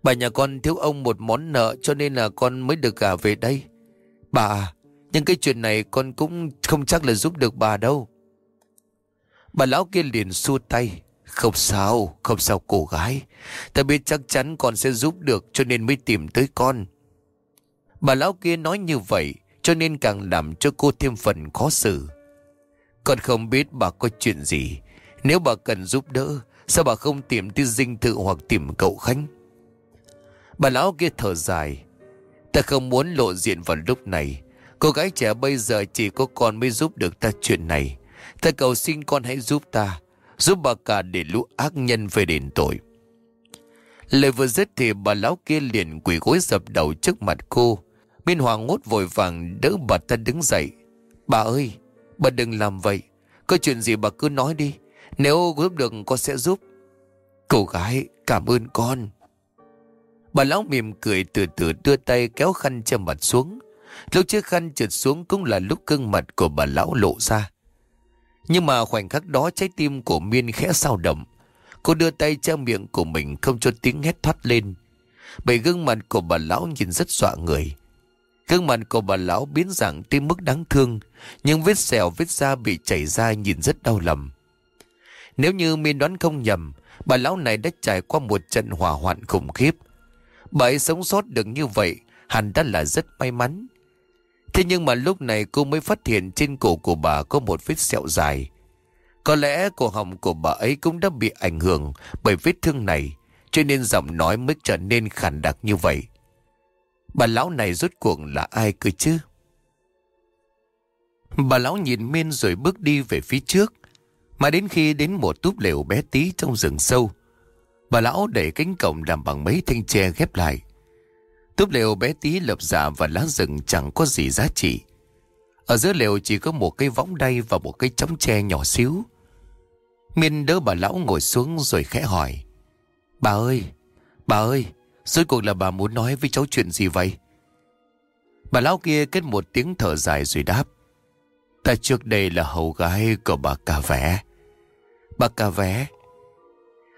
Bà nhà con thiếu ông một món nợ cho nên là con mới được gả về đây. Bà, à, nhưng cái chuyện này con cũng không chắc là giúp được bà đâu. Bà lão kia liền xua tay. Không sao, không sao cô gái. Ta biết chắc chắn con sẽ giúp được cho nên mới tìm tới con. Bà lão kia nói như vậy cho nên càng làm cho cô thêm phần khó xử. Con không biết bà có chuyện gì. Nếu bà cần giúp đỡ, sao bà không tìm tới dinh thự hoặc tìm cậu Khánh? Bà lão kia thở dài. Ta không muốn lộ diện vào lúc này. Cô gái trẻ bây giờ chỉ có con mới giúp được ta chuyện này. Ta cầu xin con hãy giúp ta. Giúp bà cả để lũ ác nhân về đền tội. Lời vừa dứt thì bà lão kia liền quỳ gối dập đầu trước mặt cô. Minh Hoàng ngốt vội vàng đỡ bà ta đứng dậy. Bà ơi, bà đừng làm vậy. Có chuyện gì bà cứ nói đi. Nếu giúp được con sẽ giúp. Cô gái, cảm ơn con. Bà lão mỉm cười từ từ đưa tay kéo khăn che mặt xuống. Lúc chiếc khăn trượt xuống cũng là lúc gương mặt của bà lão lộ ra. Nhưng mà khoảnh khắc đó trái tim của Miên khẽ sao động. Cô đưa tay che miệng của mình không cho tiếng hét thoát lên. Bởi gương mặt của bà lão nhìn rất dọa người. Gương mặt của bà lão biến dạng tới mức đáng thương, nhưng vết sẹo vết da bị chảy ra nhìn rất đau lòng. Nếu như Miên đoán không nhầm, bà lão này đã trải qua một trận hỏa hoạn khủng khiếp. Bà ấy sống sót được như vậy, hẳn đã là rất may mắn. Thế nhưng mà lúc này cô mới phát hiện trên cổ của bà có một vết sẹo dài. Có lẽ cổ họng của bà ấy cũng đã bị ảnh hưởng bởi vết thương này, cho nên giọng nói mới trở nên khản đặc như vậy. Bà lão này rốt cuộc là ai cơ chứ? Bà lão nhìn Miên rồi bước đi về phía trước. Mà đến khi đến một túp lều bé tí trong rừng sâu, bà lão đẩy cánh cổng làm bằng mấy thanh tre ghép lại. Túp lều bé tí lập dạ và lá rừng chẳng có gì giá trị. Ở giữa lều chỉ có một cây võng đay và một cây chóng tre nhỏ xíu. Miên đỡ bà lão ngồi xuống rồi khẽ hỏi. Bà ơi, bà ơi, Rốt cuộc là bà muốn nói với cháu chuyện gì vậy? Bà lão kia kết một tiếng thở dài rồi đáp. Ta trước đây là hầu gái của bà cà vẽ. Bà cà vẽ.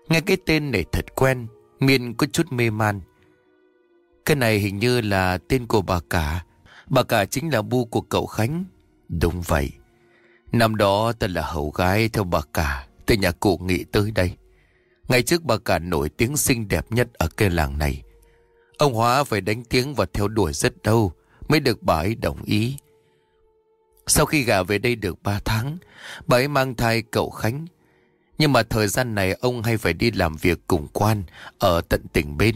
Nghe cái tên này thật quen, miên có chút mê man. Cái này hình như là tên của bà cả. Bà cả chính là bu của cậu Khánh. Đúng vậy. Năm đó ta là hầu gái theo bà cả từ nhà cụ nghị tới đây. Ngày trước bà cả nổi tiếng xinh đẹp nhất ở cái làng này. Ông Hóa phải đánh tiếng và theo đuổi rất lâu mới được bà ấy đồng ý. Sau khi gả về đây được 3 tháng, bà ấy mang thai cậu Khánh. Nhưng mà thời gian này ông hay phải đi làm việc cùng quan ở tận tỉnh bên.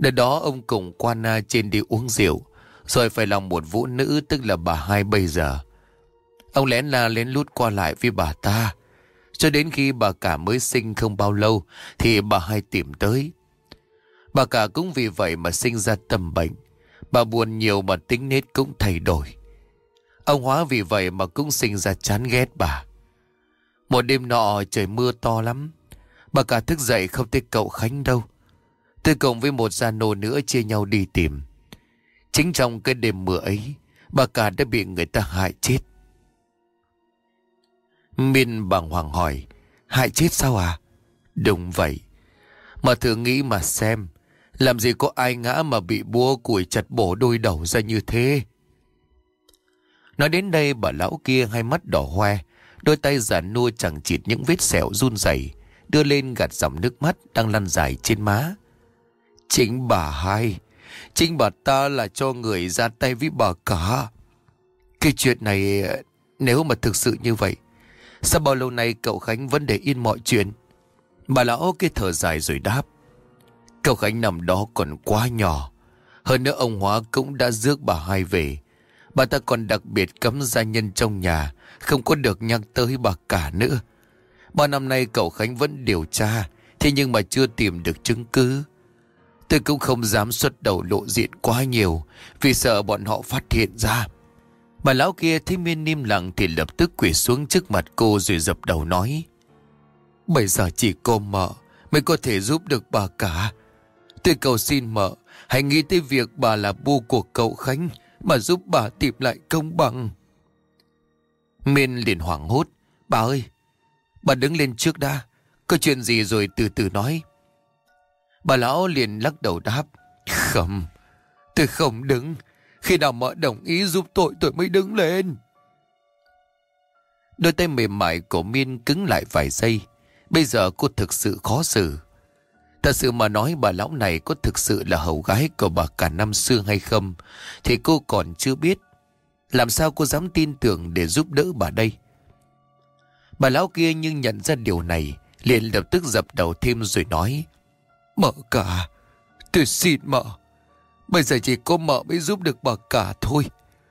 Đợt đó ông cùng quan trên đi uống rượu, rồi phải lòng một vũ nữ tức là bà hai bây giờ. Ông lén la lén lút qua lại với bà ta, cho đến khi bà cả mới sinh không bao lâu thì bà hai tìm tới. Bà cả cũng vì vậy mà sinh ra tâm bệnh. Bà buồn nhiều mà tính nết cũng thay đổi. Ông Hóa vì vậy mà cũng sinh ra chán ghét bà. Một đêm nọ trời mưa to lắm. Bà cả thức dậy không thấy cậu Khánh đâu. Tôi cùng với một gia nô nữa chia nhau đi tìm. Chính trong cái đêm mưa ấy, bà cả đã bị người ta hại chết. Miên bàng hoàng hỏi, hại chết sao à? Đúng vậy. Mà thử nghĩ mà xem, làm gì có ai ngã mà bị búa củi chặt bổ đôi đầu ra như thế? Nói đến đây bà lão kia hai mắt đỏ hoe, đôi tay giả nua chẳng chịt những vết sẹo run rẩy đưa lên gạt dòng nước mắt đang lăn dài trên má. Chính bà hai, chính bà ta là cho người ra tay với bà cả. Cái chuyện này nếu mà thực sự như vậy, sao bao lâu nay cậu Khánh vẫn để yên mọi chuyện? Bà lão kia thở dài rồi đáp. Cậu Khánh nằm đó còn quá nhỏ. Hơn nữa ông Hóa cũng đã rước bà hai về. Bà ta còn đặc biệt cấm gia nhân trong nhà, không có được nhắc tới bà cả nữa. Ba năm nay cậu Khánh vẫn điều tra, thế nhưng mà chưa tìm được chứng cứ. Tôi cũng không dám xuất đầu lộ diện quá nhiều, vì sợ bọn họ phát hiện ra. Bà lão kia thấy miên im lặng thì lập tức quỳ xuống trước mặt cô rồi dập đầu nói. Bây giờ chỉ cô mợ mới có thể giúp được bà cả. Tôi cầu xin mợ, hãy nghĩ tới việc bà là bu của cậu Khánh mà giúp bà tìm lại công bằng. Miên liền hoảng hốt. Bà ơi, bà đứng lên trước đã. Có chuyện gì rồi từ từ nói. Bà lão liền lắc đầu đáp. Không, tôi không đứng. Khi nào mợ đồng ý giúp tôi tôi mới đứng lên. Đôi tay mềm mại của Miên cứng lại vài giây. Bây giờ cô thực sự khó xử. Thật sự mà nói bà lão này có thực sự là hầu gái của bà cả năm xưa hay không thì cô còn chưa biết. Làm sao cô dám tin tưởng để giúp đỡ bà đây? Bà lão kia nhưng nhận ra điều này liền lập tức dập đầu thêm rồi nói Mợ cả. Tôi xin mợ. Bây giờ chỉ có mợ mới giúp được bà cả thôi.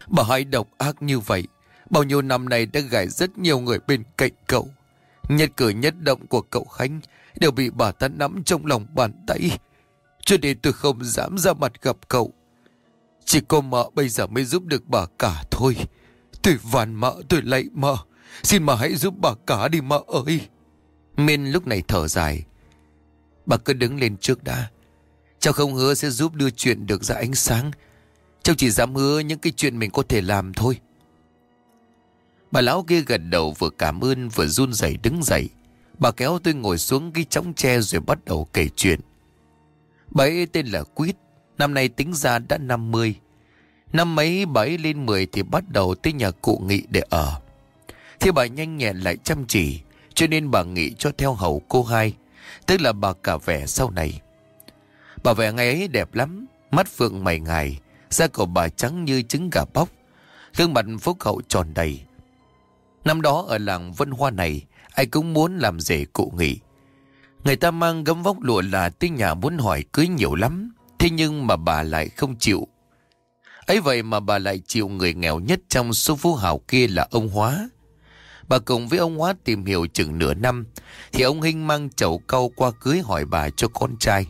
Bà hãy độc ác như vậy. Bao nhiêu năm nay đã gài rất nhiều người bên cạnh cậu. Nhất cử nhất động của cậu Khánh Đều bị bà ta nắm trong lòng bàn tay. Cho nên tôi không dám ra mặt gặp cậu. Chỉ có mợ bây giờ mới giúp được bà cả thôi. Tôi van mợ, tôi lạy mợ. Xin mợ hãy giúp bà cả đi mợ ơi. Minh lúc này thở dài. Bà cứ đứng lên trước đã. Cháu không hứa sẽ giúp đưa chuyện được ra ánh sáng. Cháu chỉ dám hứa những cái chuyện mình có thể làm thôi. Bà lão kia gật đầu vừa cảm ơn, vừa run rẩy đứng dậy. Bà kéo tôi ngồi xuống cái chóng tre rồi bắt đầu kể chuyện. Bà ấy tên là Quýt, Năm nay tính ra đã 50 Năm mấy bà ấy lên 10 thì bắt đầu tới nhà cụ nghị để ở. Thì bà nhanh nhẹn lại chăm chỉ, Cho nên bà nghị cho theo hầu cô hai. Tức là bà cả vẻ sau này. Bà vẻ ngày ấy đẹp lắm, Mắt phượng mày ngài, Da của bà trắng như trứng gà bóc, Gương mặt phúc hậu tròn đầy. Năm đó ở làng Vân Hoa này, Ai cũng muốn làm rể cụ nghị Người ta mang gấm vóc lụa là tới nhà muốn hỏi cưới nhiều lắm, Thế nhưng mà bà lại không chịu. Ấy vậy mà bà lại chịu người nghèo nhất trong số phú hào kia là ông Hóa. Bà cùng với ông Hóa tìm hiểu chừng nửa năm, Thì ông Hinh mang chậu cau qua cưới hỏi bà cho con trai.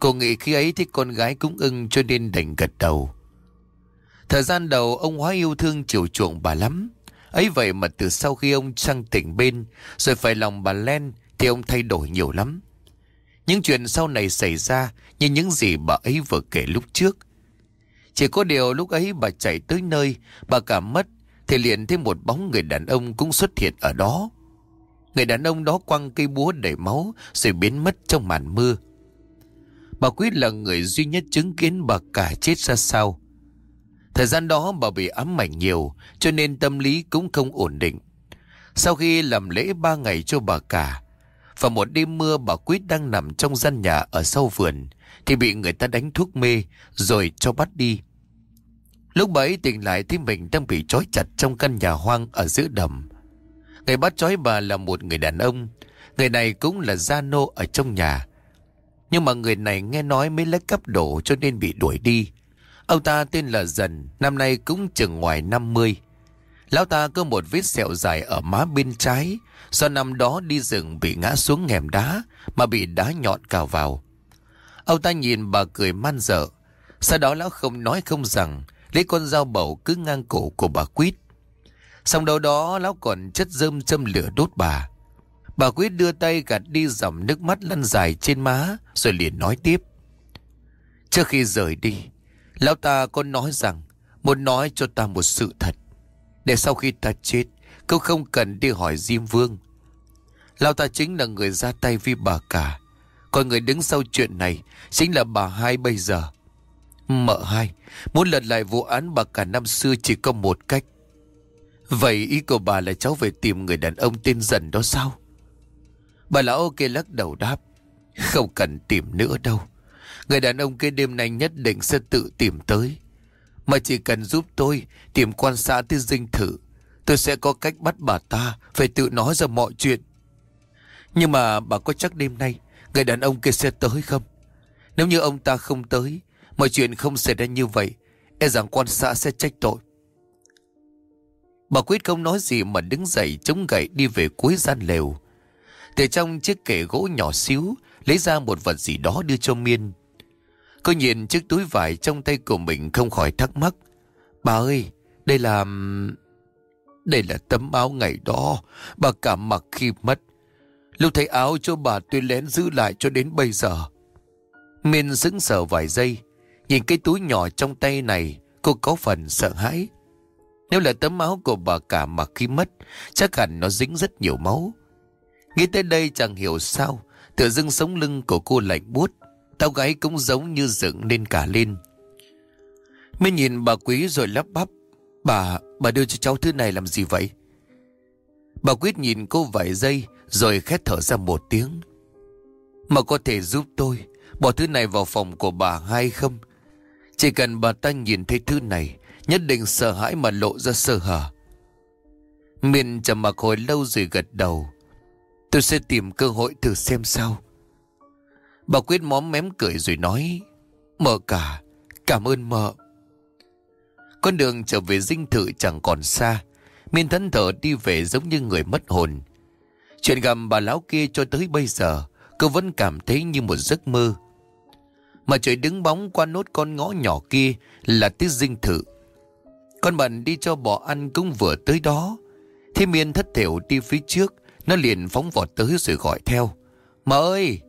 Cô nghĩ khi ấy thì con gái cũng ưng cho nên đành gật đầu. Thời gian đầu, ông Hóa yêu thương chiều chuộng bà lắm. Ấy vậy mà từ sau khi ông sang tỉnh bên, Rồi phải lòng bà Len, Thì ông thay đổi nhiều lắm. Những chuyện sau này xảy ra Như những gì bà ấy vừa kể lúc trước. Chỉ có điều lúc ấy bà chạy tới nơi, Bà cảm mất thì liền thêm một bóng người đàn ông cũng xuất hiện ở đó. Người đàn ông đó quăng cây búa đầy máu Rồi biến mất trong màn mưa. Bà Quyết là người duy nhất chứng kiến bà cả chết ra sao. Thời gian đó bà bị ám ảnh nhiều, Cho nên tâm lý cũng không ổn định. Sau khi làm lễ ba ngày cho bà cả Và một đêm mưa bà Quyết đang nằm trong gian nhà ở sau vườn, Thì bị người ta đánh thuốc mê, Rồi cho bắt đi. Lúc bấy tỉnh lại thì mình đang bị trói chặt trong căn nhà hoang ở giữa đầm. Người bắt trói bà là một người đàn ông. Người này cũng là gia nô ở trong nhà. Nhưng mà người này nghe nói mới lấy cấp đổ cho nên bị đuổi đi. Ông ta tên là Dần, năm nay cũng chừng ngoài 50. Lão ta có một vết sẹo dài ở má bên trái, do năm đó đi rừng bị ngã xuống nghèm đá mà bị đá nhọn cào vào. Ông ta nhìn bà cười man dở, sau đó lão không nói không rằng, lấy con dao bầu cứ ngang cổ của bà Quýt. Xong đâu đó lão còn chất rơm châm lửa đốt bà. Bà Quýt đưa tay gạt đi dòng nước mắt lăn dài trên má, rồi liền nói tiếp. Trước khi rời đi, Lão ta có nói rằng Muốn nói cho ta một sự thật Để sau khi ta chết Cậu không cần đi hỏi Diêm Vương Lão ta chính là người ra tay với bà cả Còn người đứng sau chuyện này Chính là bà hai bây giờ Mợ hai Muốn lật lại vụ án bà cả năm xưa chỉ có một cách Vậy ý của bà là cháu về tìm người đàn ông tên dần đó sao Bà lão kia lắc đầu đáp Không cần tìm nữa đâu Người đàn ông kia đêm nay nhất định sẽ tự tìm tới. Mà chỉ cần giúp tôi tìm quan xã tới dinh thử. Tôi sẽ có cách bắt bà ta phải tự nói ra mọi chuyện. Nhưng mà bà có chắc đêm nay người đàn ông kia sẽ tới không? Nếu như ông ta không tới, mọi chuyện không xảy ra như vậy, e rằng quan xã sẽ trách tội. Bà quyết không nói gì mà đứng dậy chống gậy đi về cuối gian lều. Từ trong chiếc kệ gỗ nhỏ xíu, lấy ra một vật gì đó đưa cho Miên. Cô nhìn chiếc túi vải trong tay của mình không khỏi thắc mắc. Bà ơi, đây là... Đây là tấm áo ngày đó bà cả mặc khi mất. Lúc thấy áo cho bà tôi lén giữ lại cho đến bây giờ. Miên sững sờ vài giây. Nhìn cái túi nhỏ trong tay này, cô có phần sợ hãi. Nếu là tấm áo của bà cả mà khi mất, chắc hẳn nó dính rất nhiều máu. Nghĩ tới đây chẳng hiểu sao, tự dưng sống lưng của cô lạnh buốt. Tao gái cũng giống như dựng lên cả lên Mới nhìn bà quý rồi lắp bắp Bà, bà đưa cho cháu thứ này làm gì vậy? Bà quyết nhìn cô vài giây Rồi khét thở ra một tiếng Mà có thể giúp tôi Bỏ thứ này vào phòng của bà hay không? Chỉ cần bà ta nhìn thấy thứ này, Nhất định sợ hãi mà lộ ra sơ hở. Miền trầm mặc hồi lâu rồi gật đầu. Tôi sẽ tìm cơ hội thử xem sao. Bà quyết móm mém cười rồi nói, Mợ cả, Cảm ơn mợ. Con đường trở về dinh thự chẳng còn xa. Miên thân thở đi về giống như người mất hồn. Chuyện gặp bà lão kia cho tới bây giờ, Cô vẫn cảm thấy như một giấc mơ. Mà trời đứng bóng qua nốt con ngõ nhỏ kia Là tiết dinh thự. Con bận đi cho bò ăn cũng vừa tới đó. Thế miên thất thểu đi phía trước, Nó liền phóng vọt tới rồi gọi theo. Mà ơi!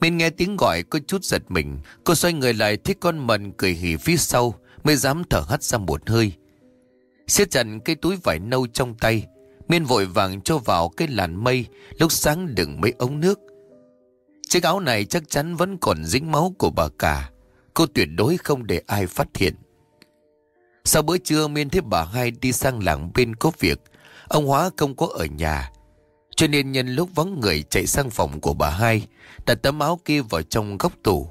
Miên nghe tiếng gọi có chút giật mình, Cô xoay người lại thấy con mận cười hỉ phía sau, Mới dám thở hắt ra một hơi. Siết chặt cái túi vải nâu trong tay, Miên vội vàng cho vào cái làn mây, Lúc sáng đựng mấy ống nước. Chiếc áo này chắc chắn vẫn còn dính máu của bà cả. Cô tuyệt đối không để ai phát hiện. Sau bữa trưa, Miên thấy bà hai đi sang làng bên có việc. Ông Hóa không có ở nhà. Cho nên nhân lúc vắng người chạy sang phòng của bà hai, Đặt tấm áo kia vào trong góc tủ.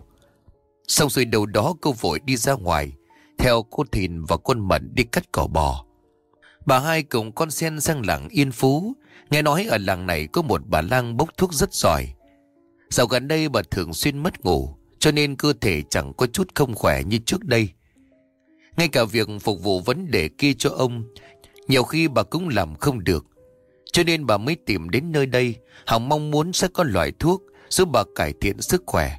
Xong rồi đầu đó cô vội đi ra ngoài, Theo cô Thìn và con Mận đi cắt cỏ bò. Bà hai cùng con sen sang làng Yên Phú. Nghe nói ở làng này có một bà lang bốc thuốc rất giỏi. Dạo gần đây bà thường xuyên mất ngủ, Cho nên cơ thể chẳng có chút không khỏe như trước đây. Ngay cả việc phục vụ vấn đề kia cho ông, Nhiều khi bà cũng làm không được. Cho nên bà mới tìm đến nơi đây, Hằng mong muốn sẽ có loại thuốc Giúp bà cải thiện sức khỏe.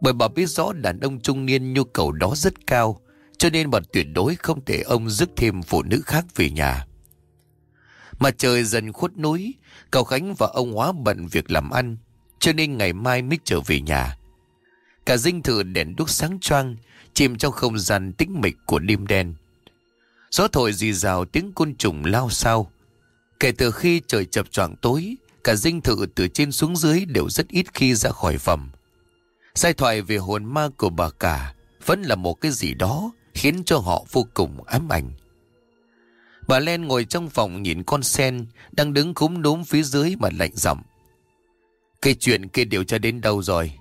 Bởi bà biết rõ đàn ông trung niên nhu cầu đó rất cao, cho nên bà tuyệt đối không thể ông dứt thêm phụ nữ khác về nhà. Mà trời dần khuất núi Cậu Khánh và ông Hóa bận việc làm ăn. Cho nên ngày mai mới trở về nhà Cả dinh thự đèn đuốc sáng choang, Chìm trong không gian tĩnh mịch của đêm đen Gió thổi dì rào tiếng côn trùng lao sao Kể từ khi trời chập choạng tối, Cả dinh thự từ trên xuống dưới đều rất ít khi ra khỏi phòng Giai thoại về hồn ma của bà cả Vẫn là một cái gì đó khiến cho họ vô cùng ám ảnh. Bà Len ngồi trong phòng nhìn con sen đang đứng cúm núm phía dưới mà lạnh giọng. Cái chuyện kia điều tra đến đâu rồi?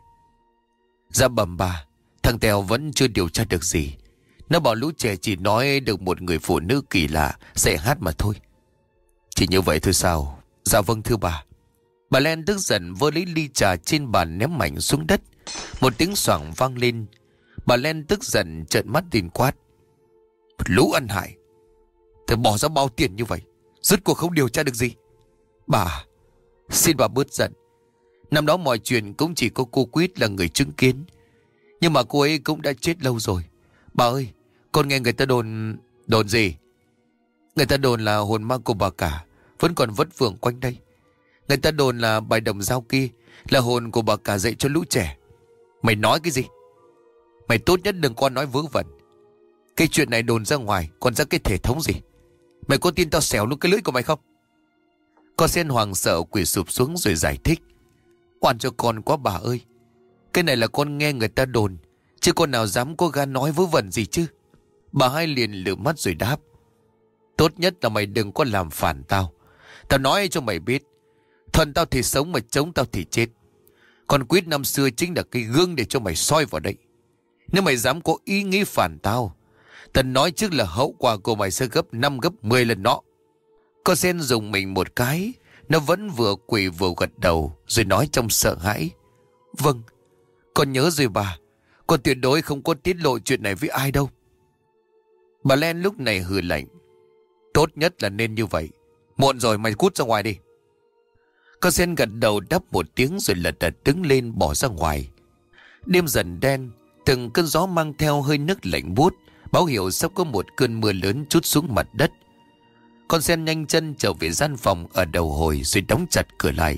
Dạ bẩm bà, thằng Tèo vẫn chưa điều tra được gì. Nó bảo lũ trẻ chỉ nói được một người phụ nữ kỳ lạ sẽ hát mà thôi. Chỉ như vậy thôi sao? Dạ vâng thưa bà. Bà Len tức giận vơ lấy ly trà trên bàn ném mạnh xuống đất. Một tiếng xoảng vang lên Bà Len tức giận trợn mắt nhìn quát. Lũ ăn hại. Thầy bỏ ra bao tiền như vậy. Rốt cuộc không điều tra được gì. Bà, xin bà bớt giận. Năm đó mọi chuyện cũng chỉ có cô Quýt là người chứng kiến. Nhưng mà cô ấy cũng đã chết lâu rồi. Bà ơi, con nghe người ta đồn... Đồn gì? Người ta đồn là hồn ma của bà cả vẫn còn vất vưởng quanh đây. Người ta đồn là bài đồng giao kia là hồn của bà cả dạy cho lũ trẻ. Mày nói cái gì? Mày tốt nhất đừng có nói vớ vẩn Cái chuyện này đồn ra ngoài Còn ra cái thể thống gì Mày có tin tao xẻo luôn cái lưỡi của mày không Con sen hoàng sợ quỷ sụp xuống rồi giải thích Oan cho con quá bà ơi. Cái này là con nghe người ta đồn, Chứ con nào dám có gan nói vớ vẩn gì chứ? Bà hai liền lửa mắt rồi đáp. Tốt nhất là mày đừng có làm phản tao. Tao nói cho mày biết Thần tao thì sống mà chống tao thì chết. Con quýt năm xưa chính là cái gương để cho mày soi vào đây nếu mày dám có ý nghĩ phản tao Tần nói trước là hậu quả của mày sẽ gấp 5 gấp 10 lần nọ. Con sen dùng mình một cái nó vẫn vừa quỳ vừa gật đầu, Rồi nói trong sợ hãi. Vâng Con nhớ rồi bà. Con tuyệt đối không có tiết lộ chuyện này với ai đâu. Bà Len lúc này hừ lạnh. Tốt nhất là nên như vậy. Muộn rồi, mày cút ra ngoài đi. Con sen gật đầu đắp một tiếng rồi lật đật đứng lên bỏ ra ngoài. Đêm dần đen, Từng cơn gió mang theo hơi nước lạnh buốt, Báo hiệu sắp có một cơn mưa lớn chút xuống mặt đất. Con sen nhanh chân trở về gian phòng ở đầu hồi rồi đóng chặt cửa lại.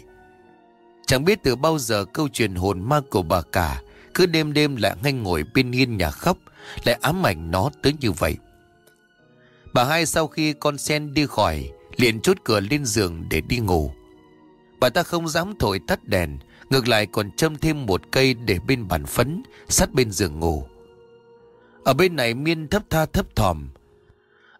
Chẳng biết từ bao giờ câu chuyện hồn ma của bà cả Cứ đêm đêm lại ngay ngồi bên hiên nhà khóc, Lại ám ảnh nó tới như vậy. Bà hai sau khi con sen đi khỏi, liền chốt cửa lên giường để đi ngủ. Bà ta không dám thổi tắt đèn, Ngược lại còn châm thêm một cây để bên bàn phấn, Sát bên giường ngủ. Ở bên này miên thấp tha thấp thòm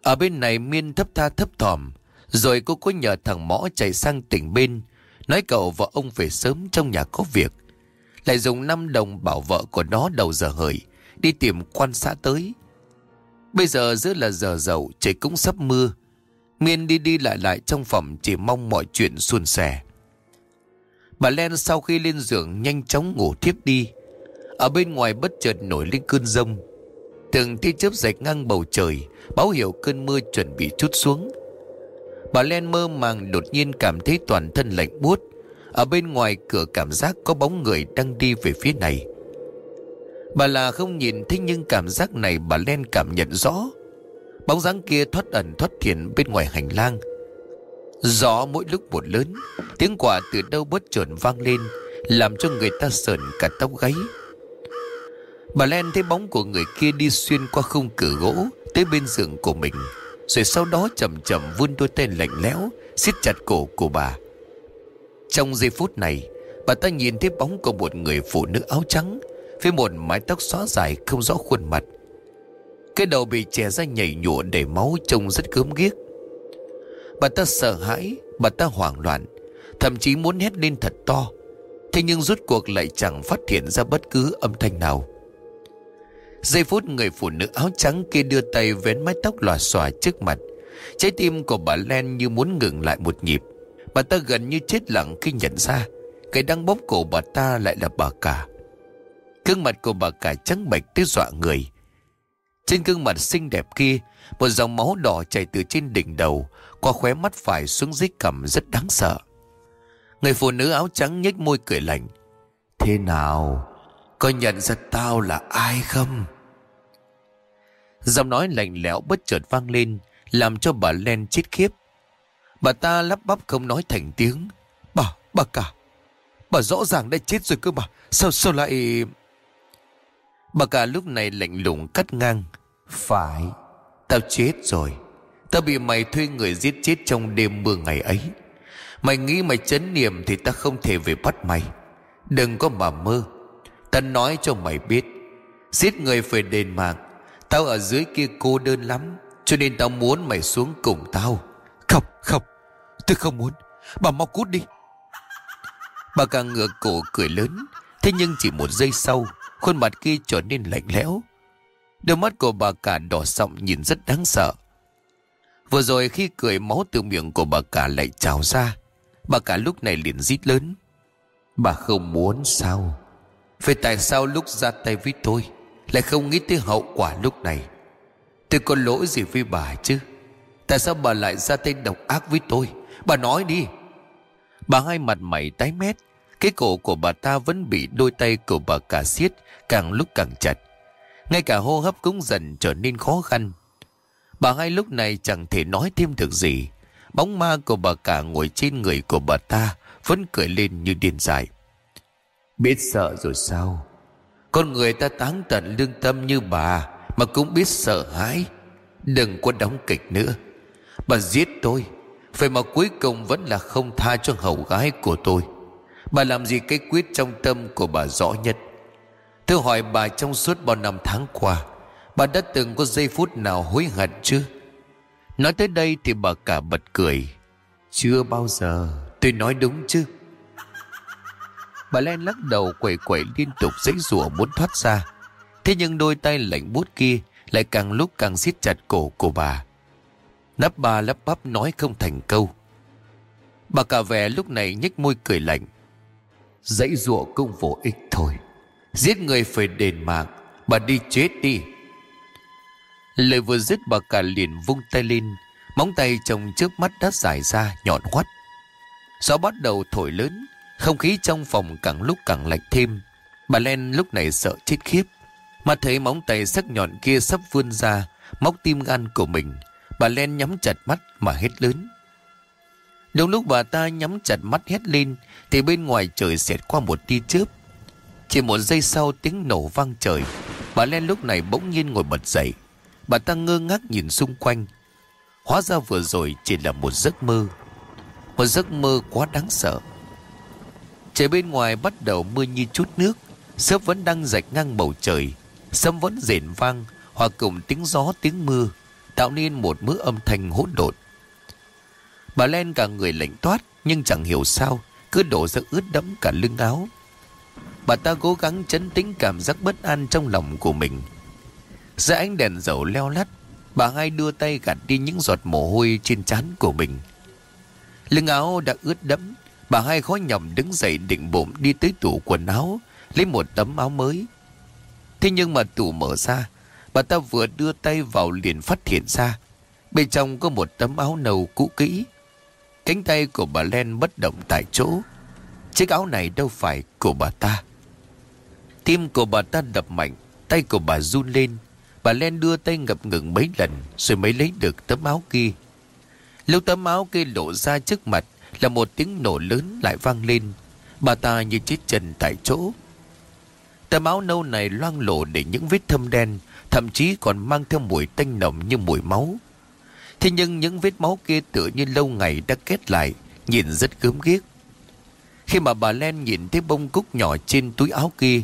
ở bên này miên thấp tha thấp thòm Rồi cô có nhờ thằng mõ chạy sang tỉnh bên, Nói cậu vợ ông về sớm trong nhà có việc. Lại dùng 5 đồng bảo vợ của nó đầu giờ hời, Đi tìm quan xã tới. Bây giờ giữa là giờ dậu, Trời cũng sắp mưa. Miên đi đi lại lại trong phòng Chỉ mong mọi chuyện suôn sẻ. Bà Len sau khi lên giường Nhanh chóng ngủ thiếp đi. Ở bên ngoài bất chợt nổi lên cơn rông. Từng tia chớp rạch ngang bầu trời, Báo hiệu cơn mưa chuẩn bị chút xuống. Bà Len mơ màng đột nhiên cảm thấy toàn thân lạnh buốt. Ở bên ngoài cửa cảm giác có bóng người đang đi về phía này. Bà là không nhìn thấy nhưng cảm giác này bà Len cảm nhận rõ. Bóng dáng kia thoát ẩn thoát thiện bên ngoài hành lang. Gió mỗi lúc một lớn, Tiếng quả từ đâu bất chợt vang lên, Làm cho người ta sờn cả tóc gáy. Bà Len thấy bóng của người kia đi xuyên qua khung cửa gỗ Tới bên giường của mình, Rồi sau đó chậm chậm vươn đôi tay lạnh lẽo, siết chặt cổ của bà. Trong giây phút này, Bà ta nhìn thấy bóng của một người phụ nữ áo trắng, Với một mái tóc xóa dài không rõ khuôn mặt. Cái đầu bị chè ra nhảy nhụa để máu trông rất gớm ghiếc. Bà ta sợ hãi, Bà ta hoảng loạn, Thậm chí muốn hét lên thật to, Thế nhưng rút cuộc lại chẳng phát hiện ra bất cứ âm thanh nào. Giây phút người phụ nữ áo trắng kia đưa tay vén mái tóc lòa xòa trước mặt. Trái tim của bà Len như muốn ngừng lại một nhịp. Bà ta gần như chết lặng khi nhận ra, Cái đang bóp cổ bà ta lại là bà cả. Gương mặt của bà cả trắng bệch tới dọa người. Trên gương mặt xinh đẹp kia, Một dòng máu đỏ chảy từ trên đỉnh đầu, Qua khóe mắt phải xuống dưới cằm rất đáng sợ. Người phụ nữ áo trắng nhếch môi cười lạnh. Thế nào? Có nhận ra tao là ai không? Giọng nói lạnh lẽo bất chợt vang lên Làm cho bà Len chết khiếp. Bà ta lắp bắp không nói thành tiếng. Bà, bà cả Bà rõ ràng đã chết rồi cơ mà Sao, sao lại... Bà cả lúc này lạnh lùng cắt ngang. Phải Tao chết rồi. Tao bị mày thuê người giết chết trong đêm mưa ngày ấy. Mày nghĩ mày chấn niệm Thì tao không thể về bắt mày. Đừng có mà mơ. Tao nói cho mày biết Giết người phải đền mạng Tao ở dưới kia cô đơn lắm, Cho nên tao muốn mày xuống cùng tao.
Không không, Tôi không muốn. Bà mau cút đi.
Bà càng ngửa cổ cười lớn, Thế nhưng chỉ một giây sau, Khuôn mặt kia trở nên lạnh lẽo. Đôi mắt của bà cả đỏ sọng nhìn rất đáng sợ. Vừa rồi khi cười, máu từ miệng của bà cả lại trào ra. Bà cả lúc này liền rít lớn. Bà không muốn sao? Vậy tại sao lúc ra tay với tôi? Lại không nghĩ tới hậu quả lúc này. Tôi có lỗi gì với bà chứ? Tại sao bà lại ra tay độc ác với tôi? Bà nói đi. Bà hai mặt mày tái mét. Cái cổ của bà ta vẫn bị đôi tay của bà cả siết, Càng lúc càng chặt. Ngay cả hô hấp cũng dần trở nên khó khăn. Bà hai lúc này chẳng thể nói thêm được gì. Bóng ma của bà cả ngồi trên người của bà ta Vẫn cười lên như điên dại. Biết sợ rồi sao? Con người ta táng tận lương tâm như bà, Mà cũng biết sợ hãi. Đừng có đóng kịch nữa. Bà giết tôi, Vậy mà cuối cùng vẫn là không tha cho hậu gái của tôi. Bà làm gì cái quyết trong tâm của bà rõ nhất? Tôi hỏi bà trong suốt bao năm tháng qua, Bà đã từng có giây phút nào hối hận chưa? Nói tới đây thì bà cả bật cười. Chưa bao giờ, Tôi nói đúng chứ? Bà Len lắc đầu quẩy quẩy liên tục dãy rủa muốn thoát ra. Thế nhưng đôi tay lạnh bút kia Lại càng lúc càng siết chặt cổ của bà. Nắp bà lắp bắp nói không thành câu. Bà cả vẻ lúc này nhếch môi cười lạnh. Dãy rủa cũng vô ích thôi. Giết người phải đền mạng. Bà đi chết đi. Lời vừa dứt, bà cả liền vung tay lên. Móng tay chồng trước mắt đã dài ra, nhọn hoắt. Gió bắt đầu thổi lớn. Không khí trong phòng càng lúc càng lạnh thêm. Bà Len lúc này sợ chết khiếp. Mà thấy móng tay sắc nhọn kia sắp vươn ra, Móc tim gan của mình, Bà Len nhắm chặt mắt mà hét lớn. Đúng lúc bà ta nhắm chặt mắt hét lên, Thì bên ngoài trời xẹt qua một tia chớp. Chỉ một giây sau tiếng nổ vang trời, Bà Len lúc này bỗng nhiên ngồi bật dậy. Bà ta ngơ ngác nhìn xung quanh. Hóa ra vừa rồi chỉ là một giấc mơ. Một giấc mơ quá đáng sợ. Trời bên ngoài bắt đầu mưa như chút nước, Sớp vẫn đang rạch ngang bầu trời, Sấm vẫn rền vang, Hòa cùng tiếng gió, tiếng mưa, Tạo nên một mớ âm thanh hỗn độn. Bà Len cả người lạnh toát, Nhưng chẳng hiểu sao, Cứ đổ ra ướt đẫm cả lưng áo. Bà ta cố gắng chấn tĩnh cảm giác bất an trong lòng của mình. Ra ánh đèn dầu leo lắt, Bà hai đưa tay gạt đi những giọt mồ hôi trên trán của mình. Lưng áo đã ướt đẫm Bà hai khó nhọc đứng dậy định bụng đi tới tủ quần áo, Lấy một tấm áo mới. Thế nhưng mà tủ mở ra, Bà ta vừa đưa tay vào liền phát hiện ra, Bên trong có một tấm áo nâu cũ kỹ. Cánh tay của bà Len bất động tại chỗ. Chiếc áo này đâu phải của bà ta. Tim của bà ta đập mạnh, Tay của bà run lên. Bà Len đưa tay ngập ngừng mấy lần, Rồi mới lấy được tấm áo kia. Lúc tấm áo kia lộ ra trước mặt là một tiếng nổ lớn lại vang lên. Bà ta như chết chân tại chỗ. Tấm áo nâu này loang lổ để những vết thâm đen, Thậm chí còn mang theo mùi tanh nồng như mùi máu. Thế nhưng những vết máu kia tựa như lâu ngày đã kết lại, Nhìn rất gớm ghiếc. Khi mà bà Len nhìn thấy bông cúc nhỏ trên túi áo kia,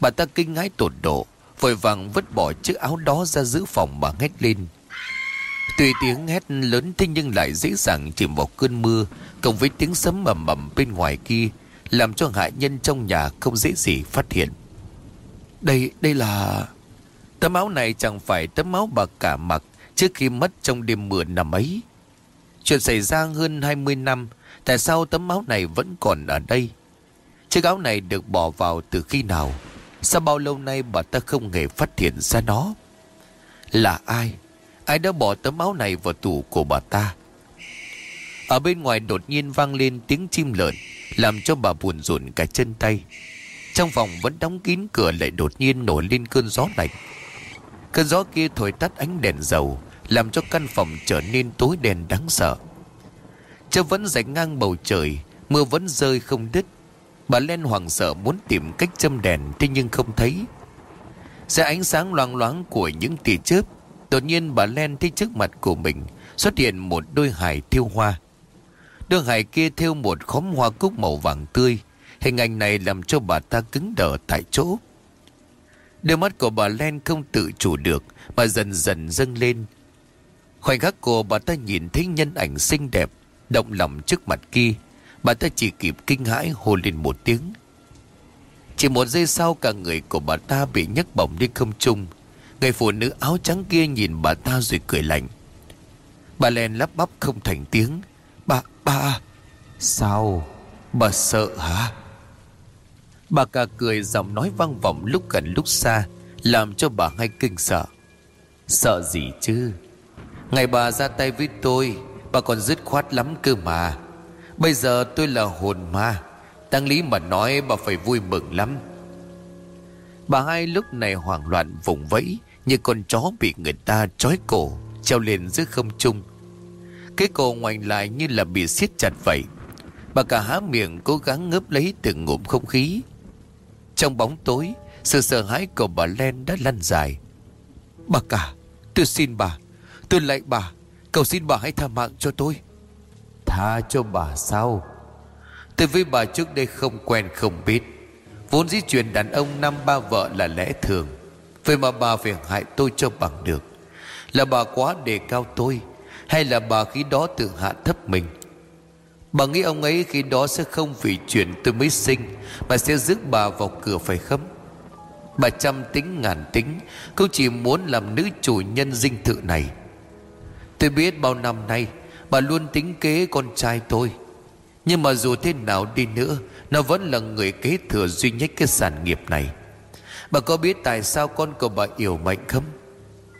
Bà ta kinh ngái tột độ, Vội vàng vứt bỏ chiếc áo đó ra giữ phòng mà hét lên. Tuy tiếng hét lớn thế nhưng lại dễ dàng chìm vào cơn mưa Cộng với tiếng sấm mầm mầm bên ngoài kia Làm cho hại nhân trong nhà không dễ gì phát hiện Đây, đây là... Tấm áo này chẳng phải tấm áo bà cả mặc trước khi mất trong đêm mưa năm ấy. Chuyện xảy ra hơn 20 năm, tại sao tấm áo này vẫn còn ở đây? Chiếc áo này được bỏ vào từ khi nào? Sao bao lâu nay bà ta không hề phát hiện ra nó? Là ai? Ai đã bỏ tấm áo này vào tủ của bà ta? Ở bên ngoài đột nhiên vang lên tiếng chim lợn, làm cho bà buồn rộn cả chân tay. Trong phòng vẫn đóng kín cửa lại đột nhiên nổi lên cơn gió lạnh. Cơn gió kia thổi tắt ánh đèn dầu, làm cho căn phòng trở nên tối đen đáng sợ. Trời vẫn rạch ngang bầu trời, mưa vẫn rơi không đứt. Bà Len hoảng sợ muốn tìm cách châm đèn thế nhưng không thấy. Xe ánh sáng loang loáng của những tia chớp, đột nhiên bà Len thấy trước mặt của mình xuất hiện một đôi hài thiêu hoa. Đôi hài kia theo một khóm hoa cúc màu vàng tươi. Hình ảnh này làm cho bà ta cứng đờ tại chỗ. Đôi mắt của bà Len không tự chủ được, mà dần dần dâng lên. Khoảnh khắc cô bà ta nhìn thấy nhân ảnh xinh đẹp, Động lòng trước mặt kia, Bà ta chỉ kịp kinh hãi hô lên một tiếng. Chỉ một giây sau cả người của bà ta bị nhấc bổng đi không trung. Người phụ nữ áo trắng kia nhìn bà ta rồi cười lạnh. Bà len lắp bắp không thành tiếng. Bà, Sao? Bà sợ hả? Bà cả cười giọng nói vang vọng lúc gần lúc xa Làm cho bà hay kinh sợ. Sợ gì chứ? Ngày bà ra tay với tôi Bà còn dứt khoát lắm cơ mà. Bây giờ tôi là hồn ma Tăng lý mà nói bà phải vui mừng lắm. Bà hai lúc này hoảng loạn vùng vẫy Như con chó bị người ta trói cổ Treo lên giữa không trung. Cái cổ ngoảnh lại như là bị siết chặt vậy. Bà cả há miệng cố gắng ngớp lấy từng ngụm không khí. Trong bóng tối Sự sợ hãi của bà Len đã lăn dài. Bà cả Tôi xin bà Tôi lạy bà Cầu xin bà hãy tha mạng cho tôi. Tha cho bà sao? Tôi với bà trước đây không quen không biết. Vốn di chuyển đàn ông năm ba vợ là lẽ thường. Vậy mà bà phải hại tôi cho bằng được. Là bà quá đề cao tôi hay là bà khi đó tự hạ thấp mình? Bà nghĩ ông ấy khi đó sẽ không vì chuyện tôi mới sinh, Mà sẽ rước bà vào cửa phải không? Bà trăm tính ngàn tính Cô chỉ muốn làm nữ chủ nhân dinh thự này. Tôi biết bao năm nay, Bà luôn tính kế con trai tôi. Nhưng mà dù thế nào đi nữa, Nó vẫn là người kế thừa duy nhất cái sản nghiệp này. Bà có biết tại sao con của bà yêu mạnh không?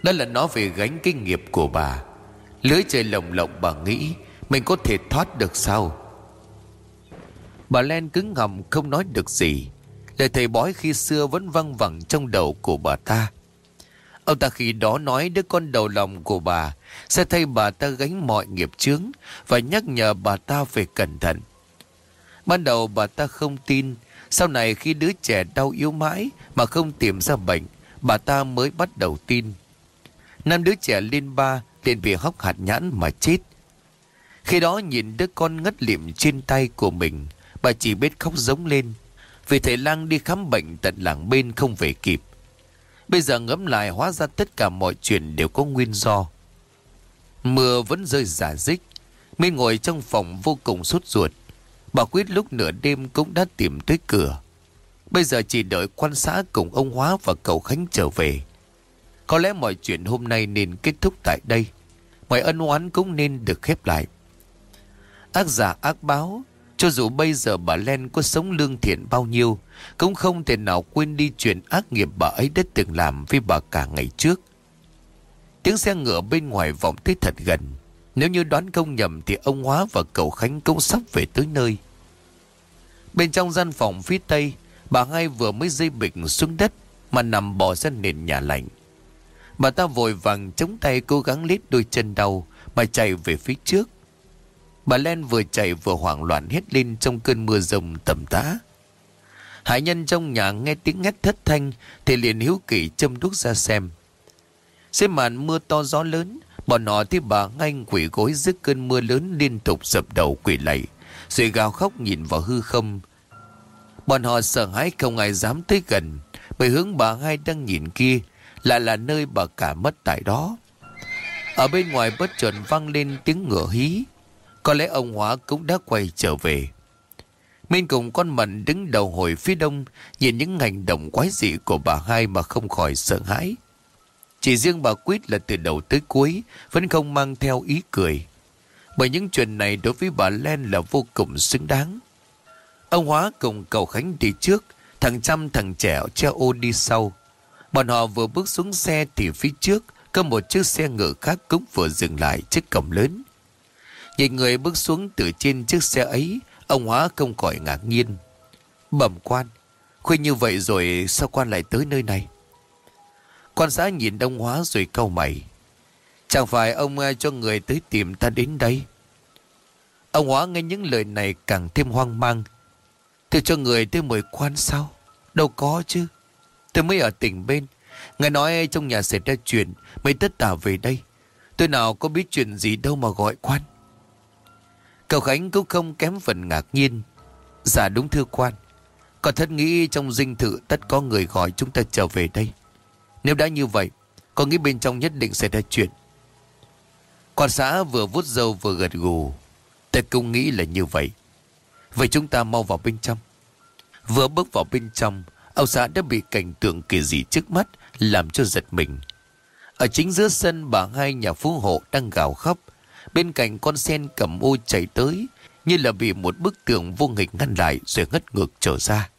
Đó là nó về gánh cái nghiệp của bà. Lưới trời lồng lộng bà nghĩ Mình có thể thoát được sao Bà Len cứng ngầm không nói được gì Lời thầy bói khi xưa vẫn văng vẳng trong đầu của bà ta Ông ta khi đó nói đứa con đầu lòng của bà sẽ thay bà ta gánh mọi nghiệp chướng và nhắc nhở bà ta về cẩn thận. Ban đầu bà ta không tin, sau này khi đứa trẻ đau yếu mãi mà không tìm ra bệnh, bà ta mới bắt đầu tin. Năm đứa trẻ lên ba liền bị hóc hạt nhãn mà chết. Khi đó nhìn đứa con ngất liệm trên tay của mình, Bà chỉ biết khóc giống lên. Vì thầy lang đi khám bệnh tận làng bên không về kịp. Bây giờ ngẫm lại hóa ra tất cả mọi chuyện đều có nguyên do. Mưa vẫn rơi giả dích Minh ngồi trong phòng vô cùng sốt ruột. Bà Quyết lúc nửa đêm cũng đã tìm tới cửa. Bây giờ chỉ đợi quan xã cùng ông Hóa và cậu Khánh trở về. Có lẽ mọi chuyện hôm nay nên kết thúc tại đây. Mọi ân oán cũng nên được khép lại. Ác giả ác báo, Cho dù bây giờ bà Len có sống lương thiện bao nhiêu, Cũng không thể nào quên đi chuyện ác nghiệp bà ấy đã từng làm với bà cả ngày trước. Tiếng xe ngựa bên ngoài vọng tới thật gần. Nếu như đoán không nhầm thì ông Hóa và cậu Khánh cũng sắp về tới nơi. Bên trong gian phòng phía tây, Bà hai vừa mới dây bịch xuống đất Mà nằm bò ra nền nhà lạnh. Bà ta vội vàng chống tay cố gắng lết đôi chân đau, Mà chạy về phía trước. Bà Len vừa chạy vừa hoảng loạn hét lên trong cơn mưa rồng tầm tã. Hải nhân trong nhà nghe tiếng ngắt thất thanh, Thì liền hiếu kỳ châm đuốc ra xem. Xếp màn mưa to gió lớn, Bọn họ thấy bà ngay quỷ gối dưới cơn mưa lớn liên tục dập đầu quỷ lạy. Rồi gào khóc nhìn vào hư không. Bọn họ sợ hãi không ai dám tới gần, Bởi hướng bà hai đang nhìn kia lại là nơi bà cả mất tại đó. Ở bên ngoài bất chợt vang lên tiếng ngựa hí. Có lẽ ông Hóa cũng đã quay trở về. Minh cùng con mận đứng đầu hồi phía đông Nhìn những hành động quái dị của bà hai mà không khỏi sợ hãi. Chỉ riêng bà Quyết là từ đầu tới cuối Vẫn không mang theo ý cười. Bởi những chuyện này đối với bà Len là vô cùng xứng đáng. Ông Hóa cùng cậu Khánh đi trước, thằng Trăm thằng trẻ treo ô đi sau. Bọn họ vừa bước xuống xe thì phía trước có một chiếc xe ngựa khác cũng vừa dừng lại trước cổng lớn. Nhìn người bước xuống từ trên chiếc xe ấy, ông Hóa không khỏi ngạc nhiên. Bẩm quan, khuya như vậy rồi sao quan lại tới nơi này? Quan xã nhìn ông Hóa rồi câu mày. Chẳng phải ông à, cho người tới tìm ta đến đây? Ông Hóa nghe những lời này càng thêm hoang mang. Tôi cho người tới mời quan sao Đâu có chứ Tôi mới ở tỉnh bên. Ngài nói trong nhà xảy ra chuyện, Mấy tất tả về đây. Tôi nào có biết chuyện gì đâu mà gọi quan. Cậu Khánh cũng không kém phần ngạc nhiên. Dạ đúng thưa quan. Còn thật nghĩ trong dinh thự tất có người gọi chúng ta trở về đây. Nếu đã như vậy Có nghĩ bên trong nhất định xảy ra chuyện. Quan xã vừa vút dâu vừa gật gù. Tôi cũng nghĩ là như vậy. Vậy chúng ta mau vào bên trong. Vừa bước vào bên trong Ông xã đã bị cảnh tượng kỳ dị trước mắt, Làm cho giật mình. Ở chính giữa sân, bà hai nhà phú hộ đang gào khóc. Bên cạnh con sen cầm ô chạy tới, Như là bị một bức tường vô nghịch ngăn lại Rồi ngất ngược trở ra.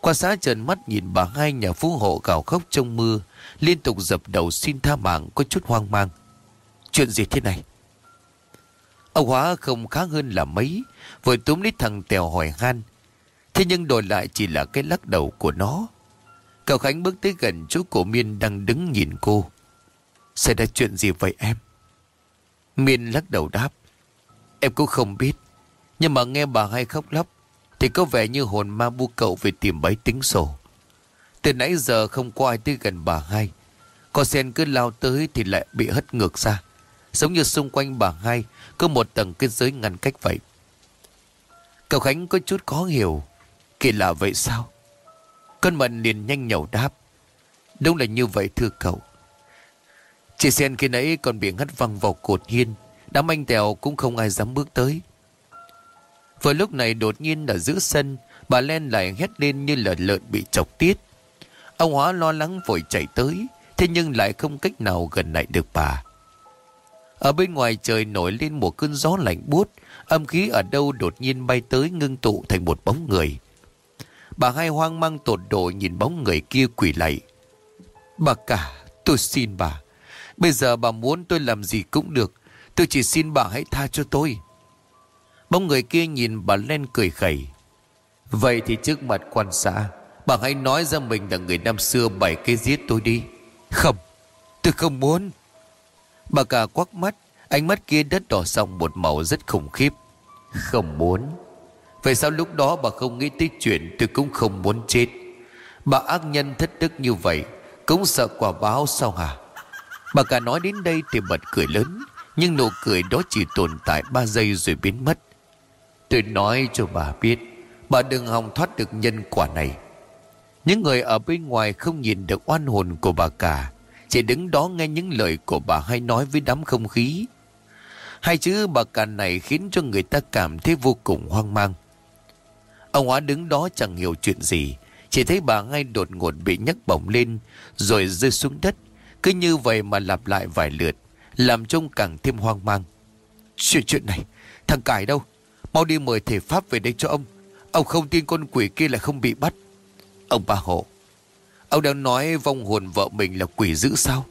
Qua xã trần mắt nhìn bà hai nhà phú hộ gào khóc trong mưa, Liên tục dập đầu xin tha mạng có chút hoang mang. Chuyện gì thế này? Ông Hóa không khá hơn là mấy Vừa túm lấy thằng Tèo hỏi han. Thế nhưng đổi lại chỉ là cái lắc đầu của nó. Cậu Khánh bước tới gần chú cổ Miên đang đứng nhìn cô. Xảy ra chuyện gì vậy em? Miên lắc đầu đáp. Em cũng không biết. Nhưng mà nghe bà hai khóc lóc, Thì có vẻ như hồn ma bu cậu về tìm bấy tính sổ. Từ nãy giờ không có ai tới gần bà hai. Con sen cứ lao tới thì lại bị hất ngược ra. Giống như xung quanh bà hai, Có một tầng kết giới ngăn cách vậy. Cậu Khánh có chút khó hiểu. Kỳ lạ vậy sao? Con mận liền nhanh nhẩu đáp. Đúng là như vậy thưa cậu. Chị sen khi nãy còn bị ngắt văng vào cột hiên Đám anh tèo cũng không ai dám bước tới. Vừa lúc này đột nhiên ở giữa sân Bà Len lại hét lên như là lợn bị chọc tiết. Ông Hóa lo lắng vội chạy tới Thế nhưng lại không cách nào gần lại được bà. Ở bên ngoài trời nổi lên một cơn gió lạnh buốt, âm khí ở đâu đột nhiên bay tới ngưng tụ thành một bóng người. Bà hai hoang mang tột độ nhìn bóng người kia quỳ lạy. Bà cả, tôi xin bà. Bây giờ bà muốn tôi làm gì cũng được. Tôi chỉ xin bà hãy tha cho tôi. Bóng người kia nhìn bà Len cười khẩy. Vậy thì trước mặt quan xã, bà hãy nói ra mình là người năm xưa bảy cái giết tôi đi. Không, tôi không muốn. Bà cả quắc mắt Ánh mắt kia đất đỏ xong một màu rất khủng khiếp Không muốn Vậy sao lúc đó bà không nghĩ tới chuyện Tôi cũng không muốn chết? Bà ác nhân thất đức như vậy, Cũng sợ quả báo sao hả? Bà cả nói đến đây thì bật cười lớn, Nhưng nụ cười đó chỉ tồn tại ba giây rồi biến mất. Tôi nói cho bà biết, Bà đừng hòng thoát được nhân quả này. Những người ở bên ngoài không nhìn được oan hồn của bà cả, Chỉ đứng đó nghe những lời của bà hay nói với đám không khí. Hai chữ bà cả này khiến cho người ta cảm thấy vô cùng hoang mang. Ông Hóa đứng đó chẳng hiểu chuyện gì. Chỉ thấy bà ngay đột ngột bị nhấc bổng lên, Rồi rơi xuống đất. Cứ như vậy mà lặp lại vài lượt, Làm trông càng thêm hoang mang. Chuyện chuyện này, Thằng Cải đâu? Mau đi mời thể pháp về đây cho ông. Ông không tin con quỷ kia là không bị bắt. Ông ba hộ, Ông đang nói vong hồn vợ mình là quỷ dữ sao?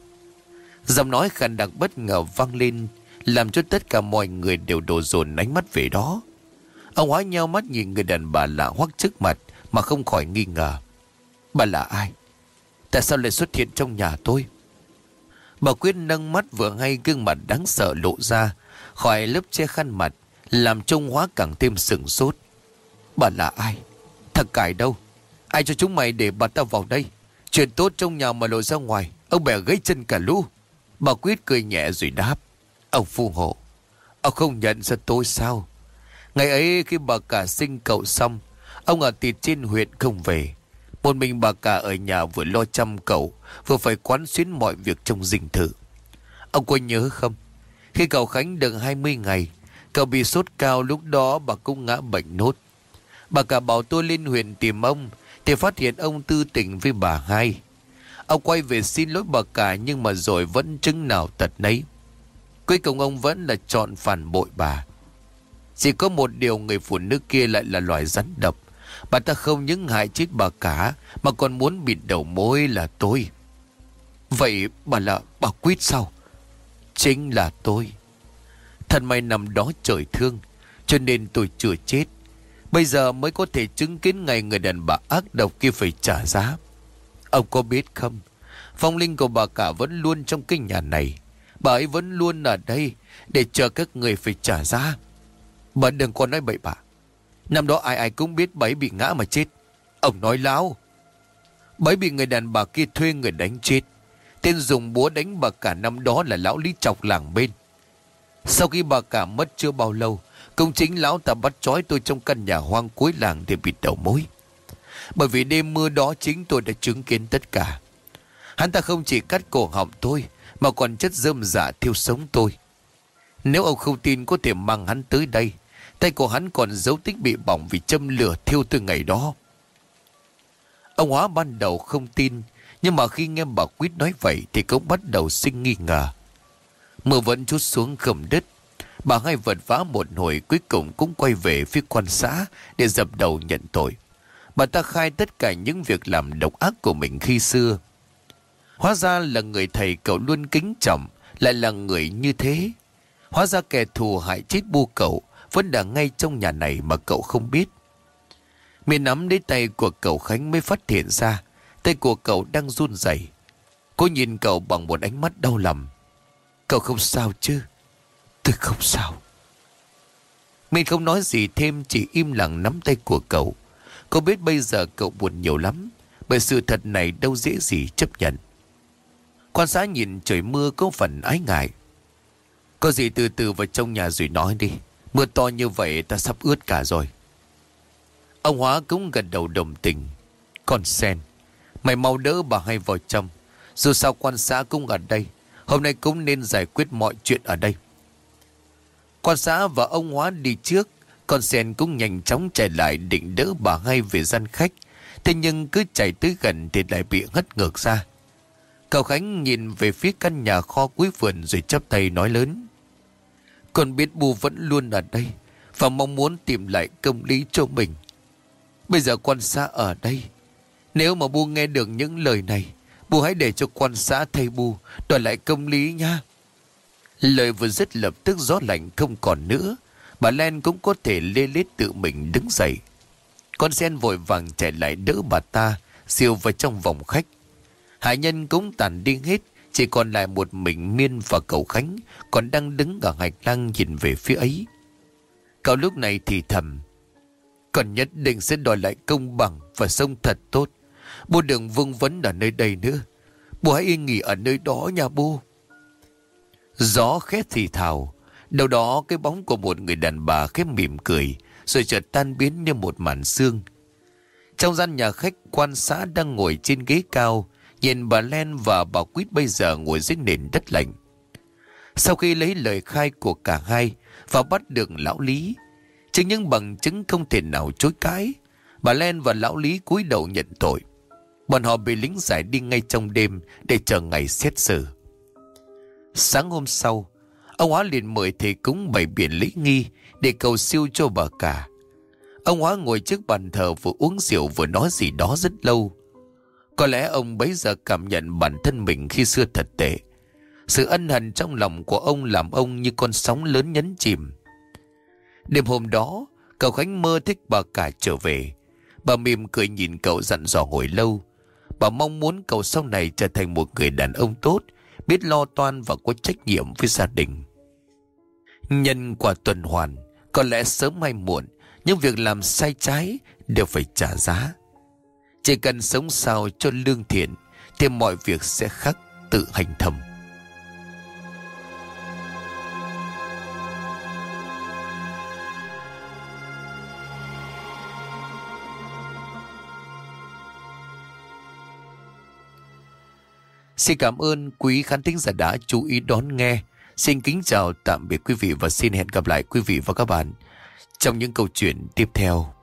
Giọng nói khàn đặc bất ngờ vang lên, Làm cho tất cả mọi người đều đổ dồn ánh mắt về đó. Ông hóa nhau mắt nhìn người đàn bà lạ hoắc trước mặt Mà không khỏi nghi ngờ. Bà là ai? Tại sao lại xuất hiện trong nhà tôi? Bà Quyết nâng mắt vừa ngay gương mặt đáng sợ lộ ra, Khỏi lớp che khăn mặt, Làm trông hóa càng thêm sừng sốt. Bà là ai? Thật cải đâu? Ai cho chúng mày để bà ta vào đây? Chuyện tốt trong nhà mà lộ ra ngoài, Ông bè gãy chân cả lũ. Bà Quyết cười nhẹ rồi đáp. Ông phù hộ. Ông không nhận ra tôi sao? Ngày ấy khi bà cả sinh cậu xong, Ông ở tịt trên huyện không về. Một mình bà cả ở nhà vừa lo chăm cậu, Vừa phải quán xuyến mọi việc trong dinh thự. Ông có nhớ không? Khi cậu Khánh được 20 ngày, Cậu bị sốt cao, lúc đó bà cũng ngã bệnh nốt. Bà cả bảo tôi lên huyện tìm ông, Thì phát hiện ông tư tình với bà hai. Ông quay về xin lỗi bà cả, Nhưng mà rồi vẫn chứng nào tật nấy. Cuối cùng ông vẫn là chọn phản bội bà. Chỉ có một điều người phụ nữ kia lại là loài rắn độc Bà ta không những hại chết bà cả, Mà còn muốn bịt đầu mối là tôi Vậy bà là bà quyết sao Chính là tôi Thật may nằm đó trời thương, Cho nên tôi chưa chết Bây giờ mới có thể chứng kiến ngày người đàn bà ác độc kia phải trả giá. Ông có biết không? Phong linh của bà cả vẫn luôn trong cái nhà này. Bà ấy vẫn luôn ở đây để chờ các người phải trả giá. Bà đừng có nói bậy bạ. Năm đó ai ai cũng biết bấy bị ngã mà chết. Ông nói láo. Bấy bị người đàn bà kia thuê người đánh chết. Tên dùng búa đánh bà cả năm đó là lão lý chọc làng bên. Sau khi bà cả mất chưa bao lâu, Công chính lão ta bắt trói tôi trong căn nhà hoang cuối làng để bịt đầu mối. Bởi vì đêm mưa đó chính tôi đã chứng kiến tất cả. Hắn ta không chỉ cắt cổ họng tôi, mà còn chất dơm giả thiêu sống tôi. Nếu ông không tin có thể mang hắn tới đây, tay của hắn còn dấu tích bị bỏng vì châm lửa thiêu từ ngày đó. Ông Hóa ban đầu không tin, nhưng mà khi nghe bà Quyết nói vậy thì cũng bắt đầu sinh nghi ngờ. Mưa vẫn chút xuống khẩm đất. Bà hai vật vã một hồi cuối cùng cũng quay về phía quan xã để dập đầu nhận tội. Bà ta khai tất cả những việc làm độc ác của mình khi xưa. Hóa ra là người thầy cậu luôn kính trọng, lại là người như thế. Hóa ra kẻ thù hại chết bu cậu vẫn đang ngay trong nhà này mà cậu không biết. Miền nắm lấy tay của cậu Khánh mới phát hiện ra, tay của cậu đang run rẩy. Cô nhìn cậu bằng một ánh mắt đau lòng. Cậu không sao chứ? Tôi không sao. Mình không nói gì thêm, chỉ im lặng nắm tay của cậu. Cô biết bây giờ cậu buồn nhiều lắm. Bởi sự thật này đâu dễ gì chấp nhận. Quan xã nhìn trời mưa có phần ái ngại. Có gì từ từ vào trong nhà rồi nói đi. Mưa to như vậy ta sắp ướt cả rồi. Ông Hóa cũng gật đầu đồng tình. Con sen, mày mau đỡ bà hai vào trong. Dù sao quan xã cũng ở đây. Hôm nay cũng nên giải quyết mọi chuyện ở đây. Quan xã và ông Hóa đi trước, con sen cũng nhanh chóng chạy lại định đỡ bà hai về gian khách. Thế nhưng cứ chạy tới gần thì lại bị ngất ngược ra. Cậu Khánh nhìn về phía căn nhà kho cuối vườn rồi chắp tay nói lớn. Con biết bù vẫn luôn ở đây và mong muốn tìm lại công lý cho mình. Bây giờ quan xã ở đây. Nếu mà bu nghe được những lời này, bu hãy để cho quan xã thay bu đòi lại công lý nha. Lời vừa dứt lập tức gió lạnh không còn nữa. Bà Len cũng có thể lê lết tự mình đứng dậy. Con sen vội vàng chạy lại đỡ bà ta, siêu vào trong vòng khách. Hải nhân cũng tàn đi hết, chỉ còn lại một mình Miên và cậu Khánh, còn đang đứng ở hành lang nhìn về phía ấy. Cậu lúc này thì thầm, còn nhất định sẽ đòi lại công bằng và sông thật tốt. Bố đừng vương vấn ở nơi đây nữa. Bố hãy yên nghỉ ở nơi đó nha bố. Gió khét thì thào, đâu đó cái bóng của một người đàn bà khép mỉm cười, rồi chợt tan biến như một màn xương. Trong gian nhà khách quan xã đang ngồi trên ghế cao, nhìn bà Len và bà Quýt bây giờ ngồi dưới nền đất lạnh. Sau khi lấy lời khai của cả hai và bắt được lão Lý, chứng những bằng chứng không thể nào chối cãi, bà Len và lão Lý cúi đầu nhận tội. Bọn họ bị lính giải đi ngay trong đêm để chờ ngày xét xử. Sáng hôm sau, ông Hóa liền mời thầy cúng bày biển lễ nghi để cầu siêu cho bà cả. Ông Hóa ngồi trước bàn thờ vừa uống rượu vừa nói gì đó rất lâu. Có lẽ ông bấy giờ cảm nhận bản thân mình khi xưa thật tệ. Sự ân hận trong lòng của ông làm ông như con sóng lớn nhấn chìm. Đêm hôm đó, cậu Khánh mơ thích bà cả trở về. Bà mỉm cười nhìn cậu dặn dò hồi lâu. Bà mong muốn cậu sau này trở thành một người đàn ông tốt, biết lo toan và có trách nhiệm với gia đình. Nhân quả tuần hoàn, có lẽ sớm hay muộn, những việc làm sai trái đều phải trả giá. Chỉ cần sống sao cho lương thiện, thì mọi việc sẽ khắc tự hành thầm. Xin cảm ơn quý khán thính giả đã chú ý đón nghe. Xin kính chào tạm biệt quý vị và xin hẹn gặp lại quý vị và các bạn trong những câu chuyện tiếp theo.